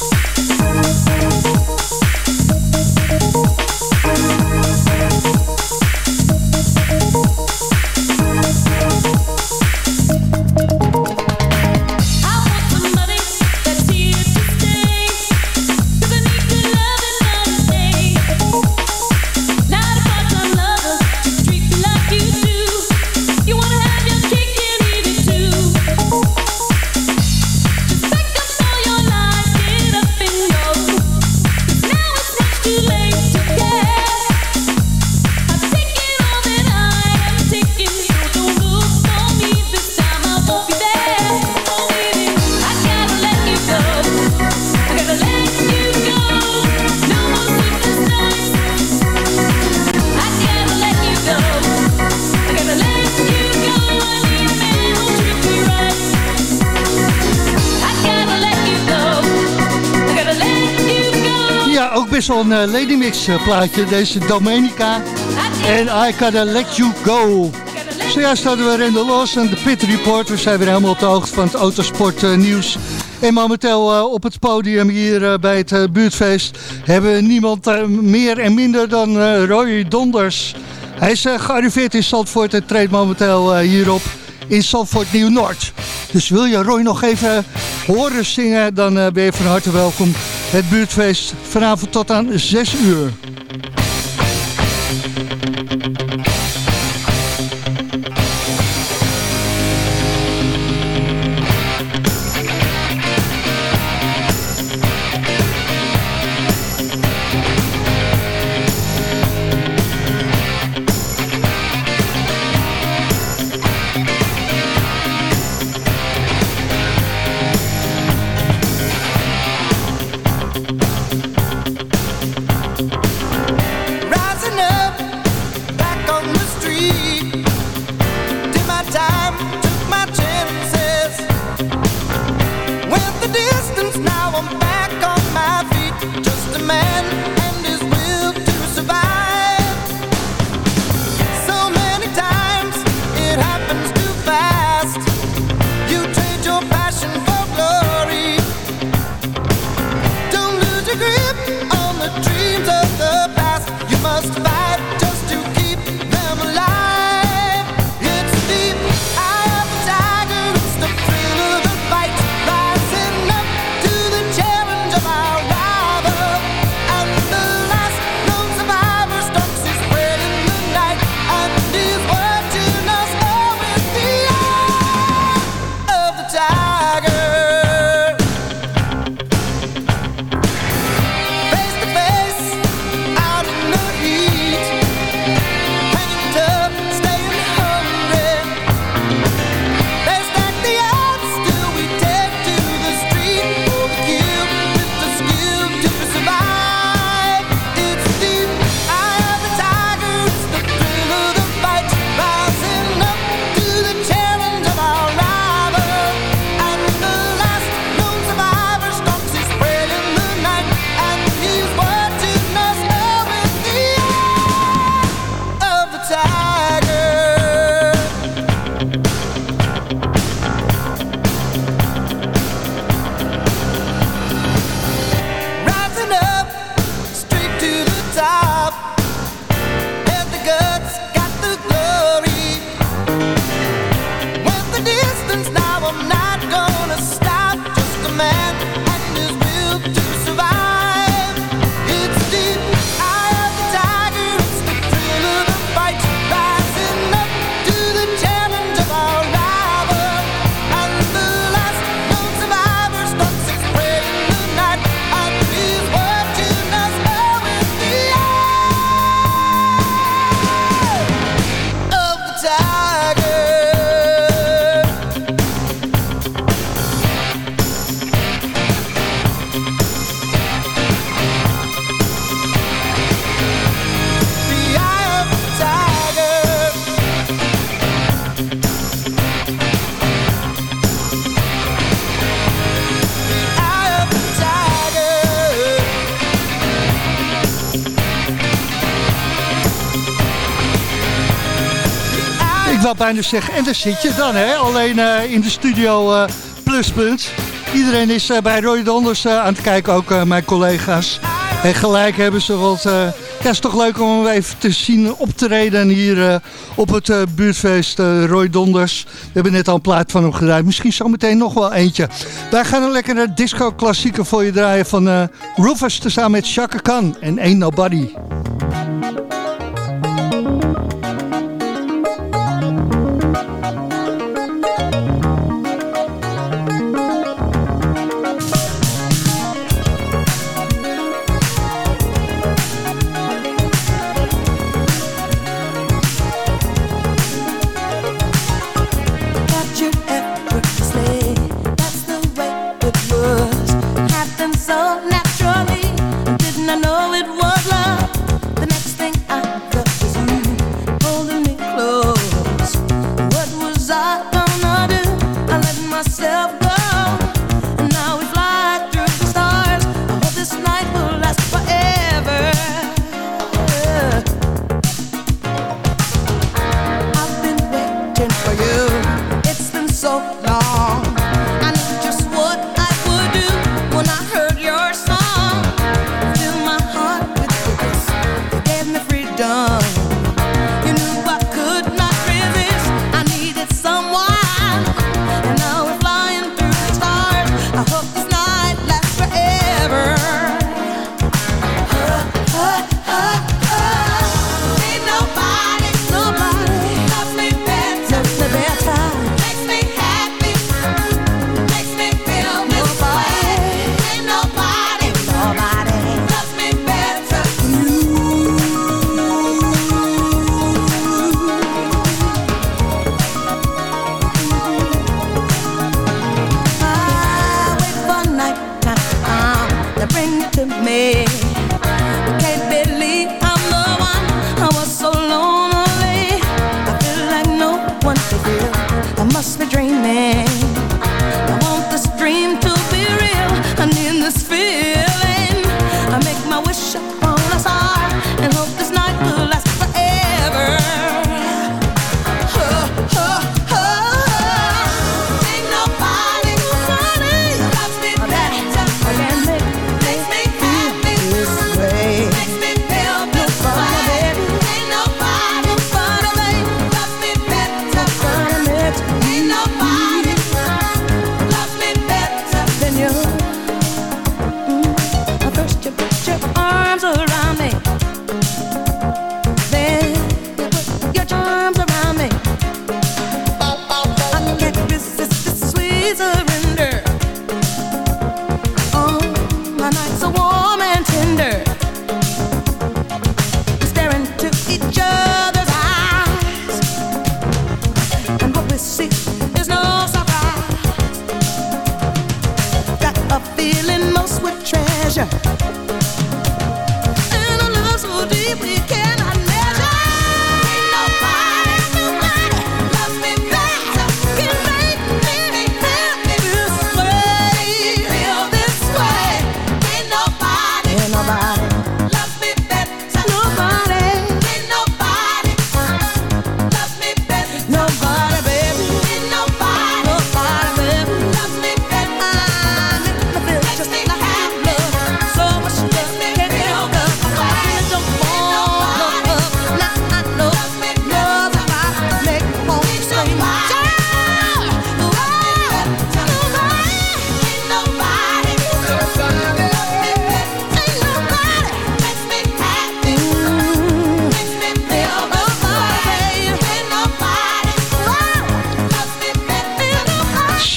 Een eh, Lady Mix eh, plaatje. Deze Domenica. En I Gotta Let You Go. Zojuist hadden we Randall Los en de Pit Report. We zijn weer helemaal op de hoogte van het autosport eh. En momenteel op het podium hier bij het buurtfeest... hebben we niemand meer en minder dan Roy Donders. Hij is gearriveerd in Zandvoort en treedt momenteel hierop in Zandvoort Nieuw-Noord. Dus wil je Roy nog even horen zingen, dan eh, ben je van harte welkom. Het buurtfeest vanavond tot aan 6 uur. Bijna zeggen, en daar zit je dan, hè? Alleen eh, in de studio eh, Pluspunt. Iedereen is eh, bij Roy Donders aan het kijken, ook mijn collega's. En gelijk hebben ze wat... ja, is toch leuk om hem even te zien optreden hier op het buurtfeest Roy Donders. We hebben net al een plaat van hem gedraaid. Misschien zometeen nog wel eentje. Wij gaan een lekkere disco-klassieker voor je draaien van Rufus... tezamen met Chaka Khan en Ain't Nobody.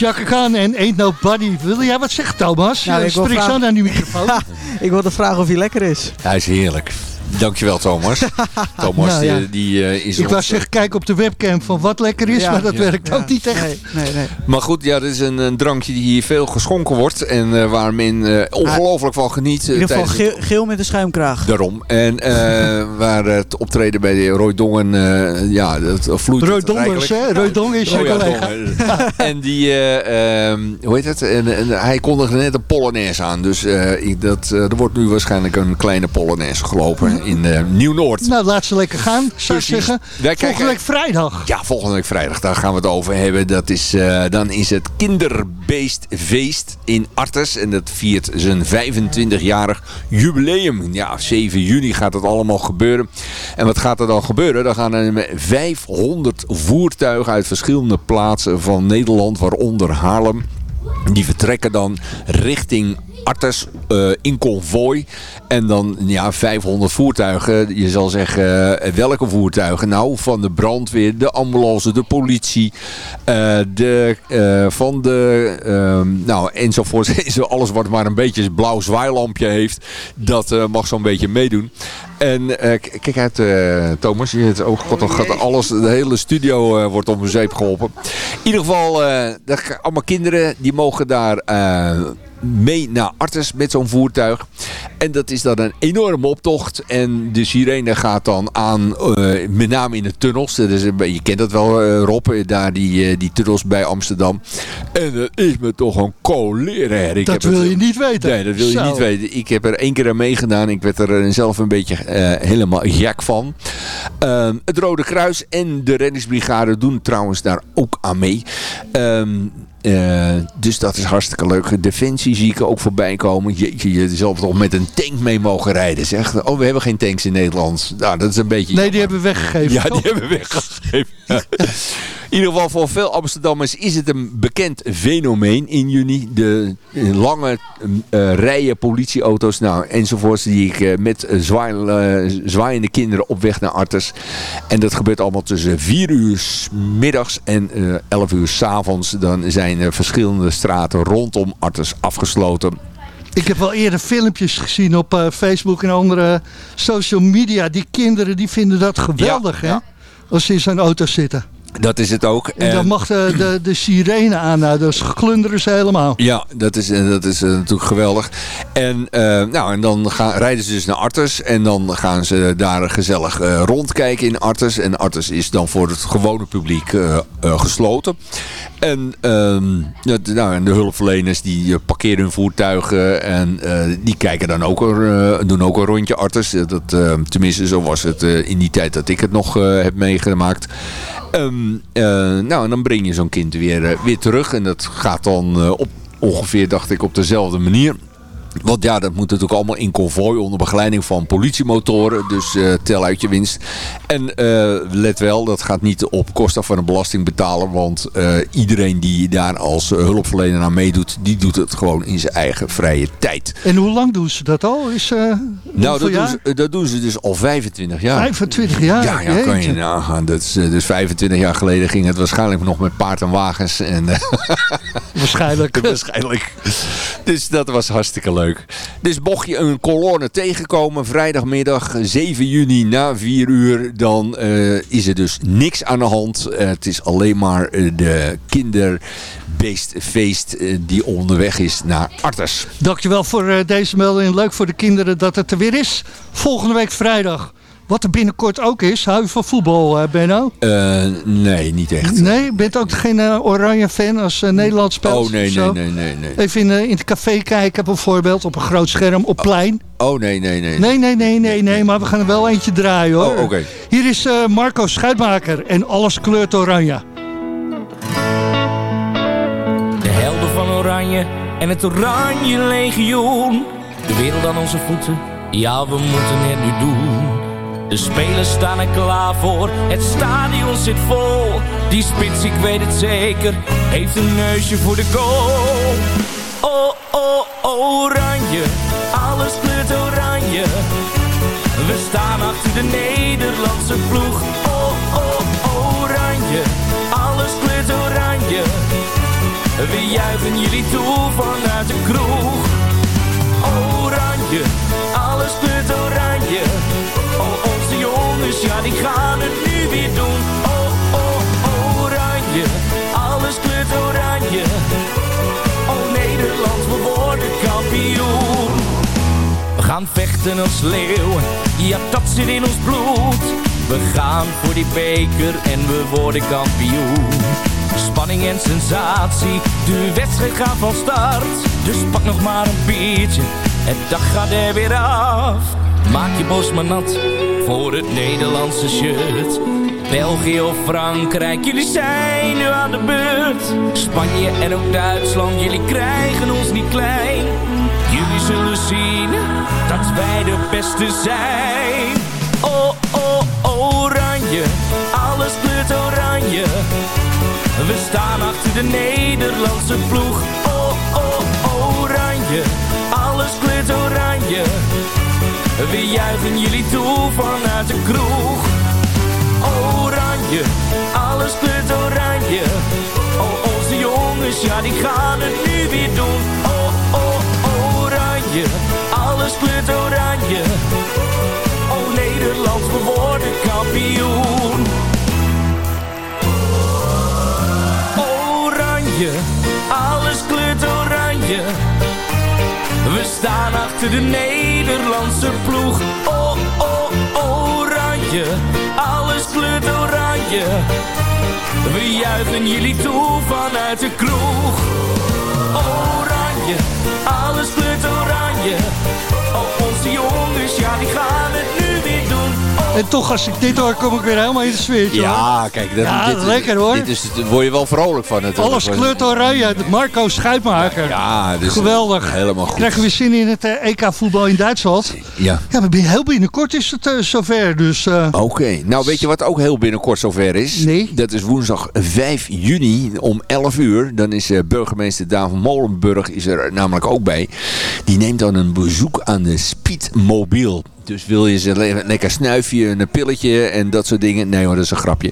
Chaka Khan en Ain't Nobody. Wil jij wat zeggen, Thomas? Nou, Ja, ik Spreek zo naar die microfoon. Ik wilde vragen of hij lekker is. Hij is heerlijk. Dankjewel Thomas. Thomas Nou, ja. die, die, eh, is Ik ons, zeggen, kijk op de webcam van wat lekker is, Ja. maar dat Ja. werkt ook niet echt. Nee, nee, nee. Maar goed, ja, dit is een, een drankje die hier veel geschonken wordt. En eh, waar men eh, ongelooflijk van geniet. eh, In ieder geval het- geel, geel met een schuimkraag. Daarom. En eh, waar het optreden bij de Roy Dongen, eh, ja, dat vloeit Roy Dongers, hè? Roy Dong is je Oh collega. En die, eh, ehm, hoe heet het? En, en hij kondigde net een Polonaise aan. Dus eh, ik, dat, eh, er wordt nu waarschijnlijk een kleine Polonaise gelopen in eh, Nieuw-Noord. Nou, laat ze lekker gaan, zou ik zeggen. Wij Volgende kijken- week vrijdag. Ja, volgende week vrijdag, daar gaan we het over hebben. Dat is, eh, dan is het Kinderbeestfeest in Artes. En dat viert zijn 25-jarig jubileum. Ja, 7 juni gaat het allemaal gebeuren. En wat gaat er dan gebeuren? Dan gaan er met 500 voertuigen uit verschillende plaatsen van Nederland, waaronder Haarlem. Die vertrekken dan richting Artes eh, in konvooi. En dan ja, 500 voertuigen. Je zal zeggen, eh, welke voertuigen? Nou, van de brandweer, de ambulance, de politie. eh, de, van de, ehm, nou, enzovoort. Zo Alles wat maar een beetje een blauw zwaailampje heeft. Dat mag zo'n beetje meedoen. En kijk uit, Thomas. Je het oog god, dan gaat alles, de hele studio wordt om een zeep geholpen. In ieder geval, allemaal kinderen die mogen daar mee naar Artes met zo'n voertuig. En dat is dan een enorme optocht. En de sirene gaat dan aan, eh, met name in de tunnels. Dat is, je kent dat wel, eh, Rob, eh, daar die, die tunnels bij Amsterdam. En dat is me toch een koleren. Ik Dat wil het- je niet weten. Nee, dat wil je niet weten. Ik heb er één keer aan meegedaan. Ik werd er zelf een beetje helemaal gek van. Ehm, het Rode Kruis en de reddingsbrigade doen trouwens daar ook aan mee. Ehm, eh, dus dat is hartstikke leuk. Defensie zie ik ook voorbij komen. Jeetje, je zal toch met een tank mee mogen rijden. Zeg. Oh, we hebben geen tanks in Nederland. Nou, dat is een beetje... Nee, die hebben we weggegeven. Ja, die hebben we weggegeven. In ieder geval voor veel Amsterdammers is het een bekend fenomeen in juni. De eh, lange eh, rijen politieauto's nou, enzovoorts die ik eh, met eh, zwaai- eh, zwaaiende kinderen op weg naar Artes. En dat gebeurt allemaal tussen 4 uur 's middags en eh 11 uur 's avonds. Dan zijn er verschillende straten rondom Artes afgesloten. Ik heb wel eerder filmpjes gezien op eh, Facebook en andere social media. Die kinderen die vinden dat geweldig, hè? Als ze in zo'n auto zitten. Dat is het ook. En dan mag de, de, de sirene aan, nou, dus glunderen ze helemaal. Ja, dat is, eh, dat is eh, natuurlijk geweldig. En, eh, nou, en dan gaan, rijden ze dus naar Artes. En dan gaan ze daar gezellig rondkijken in Artes. En Artes is dan voor het gewone publiek gesloten. En, ehm, ja, de- nou, en de hulpverleners die parkeren hun voertuigen. En die kijken dan ook, doen ook een rondje Artes. Dat, tenminste, zo was het in die tijd dat ik het nog heb meegemaakt. Ehm, eh, nou, en dan breng je zo'n kind weer, eh, weer terug. En dat gaat dan eh, op ongeveer, dacht ik, op dezelfde manier. Want ja, dat moet natuurlijk allemaal in konvooi onder begeleiding van politiemotoren. Dus eh, tel uit je winst. En eh, let wel, dat gaat niet op kosten van een belastingbetaler. Want eh, iedereen die daar als hulpverlener aan meedoet, die doet het gewoon in zijn eigen vrije tijd. En hoe lang doen ze dat al? Is, Nou, dat doen, ze, dat doen ze dus al 25 jaar. 25 jaar? Ja, ja kan je nagaan. Dat is, dus 25 jaar geleden ging het waarschijnlijk nog met paard en wagens. En, Waarschijnlijk. Waarschijnlijk. Dus dat was hartstikke leuk. Dus mocht je een kolonne tegenkomen vrijdagmiddag 7 juni na 4 uur, dan eh, is er dus niks aan de hand. Eh, het is alleen maar eh, de kinderbeestfeest die onderweg is naar Artes. Dankjewel voor deze melding. Leuk voor de kinderen dat het er weer is. Volgende week vrijdag. Wat er binnenkort ook is. Hou je van voetbal, eh, Benno? Eh, nee, niet echt. Nee, je bent ook geen eh, oranje fan als eh, Nederland speelt? Oh nee, nee, nee, nee, nee. Even in, in het café kijken bijvoorbeeld, op een groot scherm, op plein. Oh nee, nee, nee. Nee, nee, nee, nee, nee, maar we gaan er wel eentje draaien hoor. Oh, oké. Hier is eh, Marco Schuitmaker en alles kleurt oranje. De helden van Oranje en het Oranje Legioen. De wereld aan onze voeten, ja we moeten het nu doen. De spelers staan er klaar voor, het stadion zit vol. Die spits, ik weet het zeker, heeft een neusje voor de goal. Oh, oh, oranje, alles kleurt oranje. We staan achter de Nederlandse ploeg. Oh, oh, oranje, alles kleurt oranje. We juichen jullie toe vanuit de kroeg. Oranje, jongens, ja, die gaan het nu weer doen. Oh, oh, oranje, alles kleurt oranje. Oh, Nederland, we worden kampioen. We gaan vechten als leeuwen, ja, dat zit in ons bloed. We gaan voor die beker en we worden kampioen. Spanning en sensatie, de wedstrijd gaat van start. Dus pak nog maar een biertje, het dag gaat er weer af. Maak je bos maar nat voor het Nederlandse shirt. België of Frankrijk, jullie zijn nu aan de beurt. Spanje en ook Duitsland, jullie krijgen ons niet klein. Jullie zullen zien dat wij de beste zijn. Oh, oh, oranje, alles kleurt oranje. We staan achter de Nederlandse ploeg. Oh, oh, oranje, alles kleurt oranje. We juichen jullie toe vanuit de kroeg. Oranje, alles kleurt oranje. Oh, onze jongens, ja, die gaan het nu weer doen. Oh, oh, oranje, alles kleurt oranje. Oh, Nederland, we worden kampioen. Oranje, alles kleurt oranje. We staan achter de Nederlandse ploeg. Oh, oh, oranje, alles kleurt oranje. We juichen jullie toe vanuit de kroeg. Oranje, alles kleurt oranje. Oh, onze jongens, ja, die gaan het En toch, als ik dit hoor, kom ik weer helemaal in de hoor. Ja, kijk. Dat, Ja, dit, lekker, hoor. Dit is, word je wel vrolijk van. natuurlijk. Alles kleurt oranje. Marco Schuitmaker. Ja, dus Geweldig. Helemaal goed. Krijgen we zin in het eh, EK-voetbal in Duitsland? Ja. Ja, maar heel binnenkort is het eh, zover. Dus eh, Oké, nou weet je wat ook heel binnenkort zover is? Nee. Dat is woensdag 5 juni om 11 uur. Dan is burgemeester Daan van Molenburg is er namelijk ook bij. Die neemt dan een bezoek aan de Speedmobiel. Dus wil je ze le- lekker snuifje, een pilletje en dat soort dingen? Nee hoor, dat is een grapje.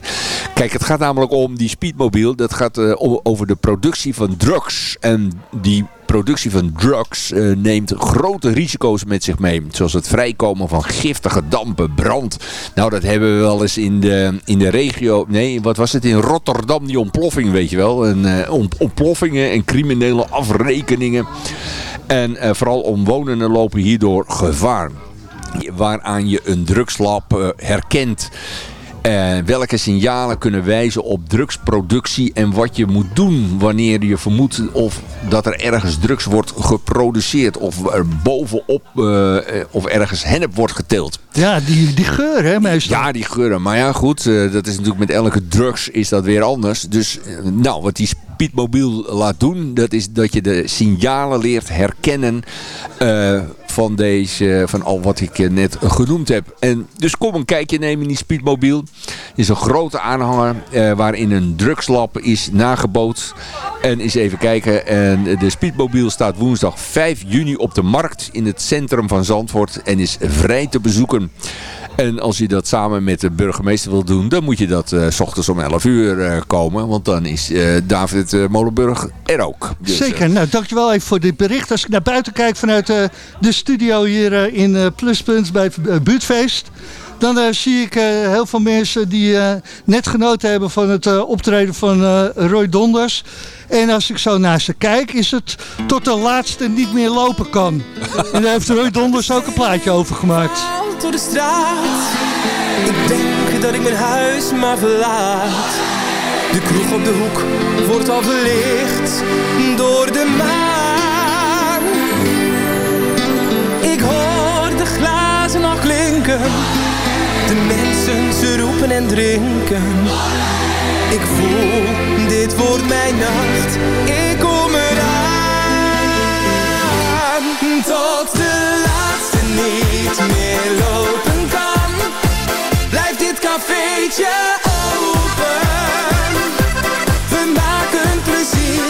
Kijk, het gaat namelijk om die Speedmobiel. Dat gaat eh, over de productie van drugs. En die productie van drugs eh, neemt grote risico's met zich mee. Zoals het vrijkomen van giftige dampen, brand. Nou, dat hebben we wel eens in de, in de regio... Nee, wat was het? In Rotterdam, die ontploffing, weet je wel. En, eh, ont- ontploffingen en criminele afrekeningen. En vooral omwonenden lopen hierdoor gevaar. Waaraan je een drugslab eh, herkent. Eh, welke signalen kunnen wijzen op drugsproductie en wat je moet doen wanneer je vermoedt of dat er ergens drugs wordt geproduceerd of er bovenop eh, of ergens hennep wordt geteeld. ja, die, die geur hè, meestal. Ja, die geuren. Maar ja, goed, dat is natuurlijk met elke drugs is dat weer anders. Dus nou, wat die Speedmobiel laat doen, dat is dat je de signalen leert herkennen van deze, van al wat ik eh, net genoemd heb. En dus kom een kijkje nemen in die Speedmobiel. Is een grote aanhanger eh, waarin een drugslab is nageboot. En eens even kijken. En de Speedmobiel staat woensdag 5 juni op de markt in het centrum van Zandvoort en is vrij te bezoeken. En als je dat samen met de burgemeester wil doen, dan moet je dat eh, s ochtends om 11 uur eh, komen. Want dan is eh, David Molenburg er ook. Dus, Zeker. Nou, dankjewel even voor dit bericht. Als ik naar buiten kijk vanuit de studio hier in Pluspunt bij buurtfeest... dan eh, zie ik eh, heel veel mensen die eh, net genoten hebben van het optreden van Roy Donders. En als ik zo naar ze kijk, is het tot de laatste niet meer lopen kan. en daar heeft Roy Donders ook een plaatje over gemaakt. door de straat. Ik denk dat ik mijn huis maar verlaat. De kroeg op de hoek wordt al verlicht door de maan. Ik hoor de glazen al klinken. De mensen ze roepen en drinken. Ik voel, dit wordt mijn nacht. Ik kom eraan. Tot de laatste niet meer lopen kan. Blijft dit cafeetje open. We maken plezier,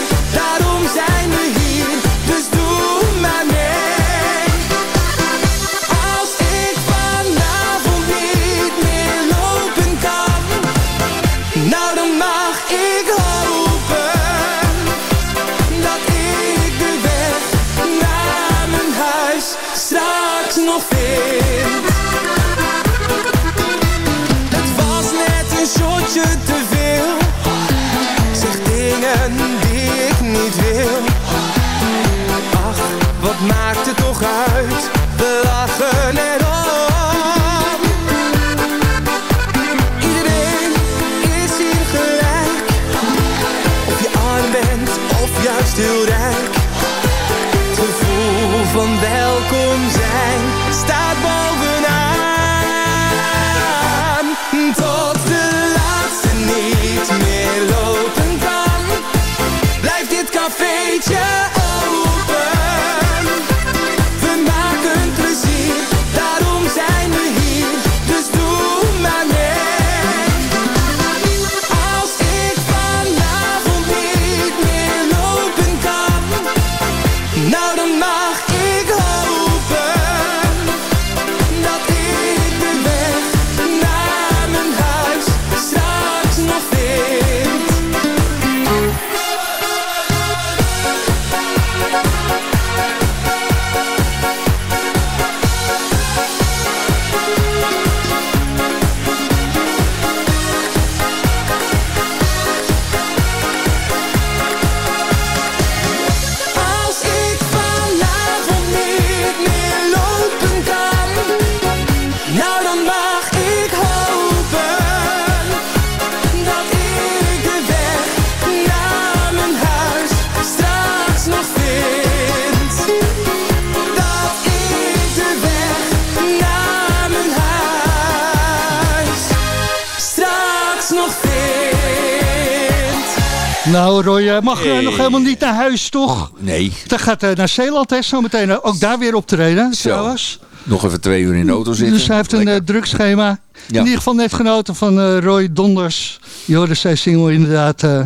Roy, jij mag eh, nog helemaal niet naar huis, toch? Nee, Dan gaat hij naar Zeeland, hè, zometeen. Ook daar weer optreden, Zo. trouwens. nog even twee uur in de auto zitten. Dus hij heeft een eh, druk schema. Ja. In ieder geval net genoten van eh, Roy Donders. Hoorde zijn single inderdaad. eh,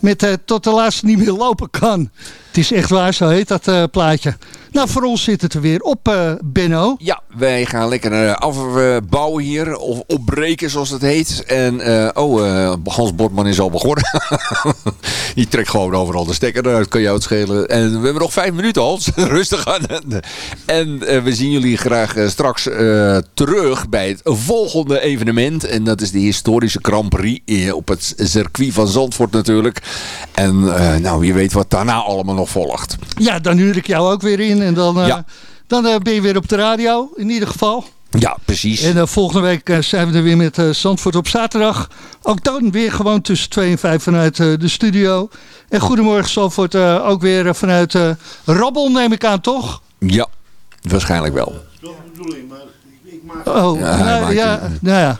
met eh, Tot de laatste niet meer lopen kan. Het is echt waar, zo heet dat eh, plaatje. Nou, voor ons zit het er weer op, eh, Benno. Ja, wij gaan lekker eh, afbouwen hier. Of opbreken, zoals het heet. En, eh, oh, Hans Botman is al begonnen. Die trekt gewoon overal de stekker eruit. Kan jou het schelen. En we hebben nog vijf minuten, Hans. Rustig aan. En we zien jullie graag straks terug bij het volgende evenement. En dat is de historische Grand Prix op het circuit van Zandvoort natuurlijk. En nou, wie weet wat daarna allemaal nog volgt. Ja, dan huur ik jou ook weer in. En dan, eh, Ja. dan eh, ben je weer op de radio, in ieder geval. Ja, precies. En eh, volgende week zijn we er weer met eh, Zandvoort op zaterdag. Ook dan weer gewoon tussen 2 en 5 vanuit de studio. En Goedemorgen Zandvoort ook weer vanuit Rabbel neem ik aan, toch? Ja, waarschijnlijk wel. Oh, Ja, nou, ja, een- nou ja,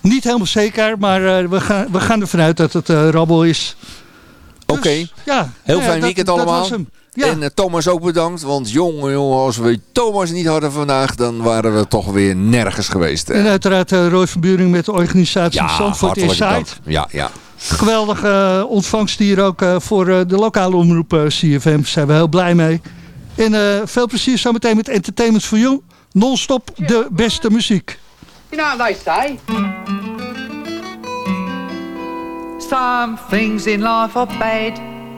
niet helemaal zeker, maar we, gaan, we gaan ervan uit dat het Rabbel is. Oké. Ja, Heel nou fijn weekend dat allemaal. was hem. Ja. En eh, Thomas ook bedankt. Want jongen, jongen, als we Thomas niet hadden vandaag, dan waren we toch weer nergens geweest. hè. En uiteraard eh, Roy van Buring met de organisatie Zandvoort hartelijk Inside. Ja, ja. Geweldige eh, ontvangst hier ook voor de lokale omroep CFM. Daar zijn we heel blij mee. En eh, veel plezier zometeen met Entertainment for You. Non-stop de beste muziek. You know what they say? Some things in life are bad.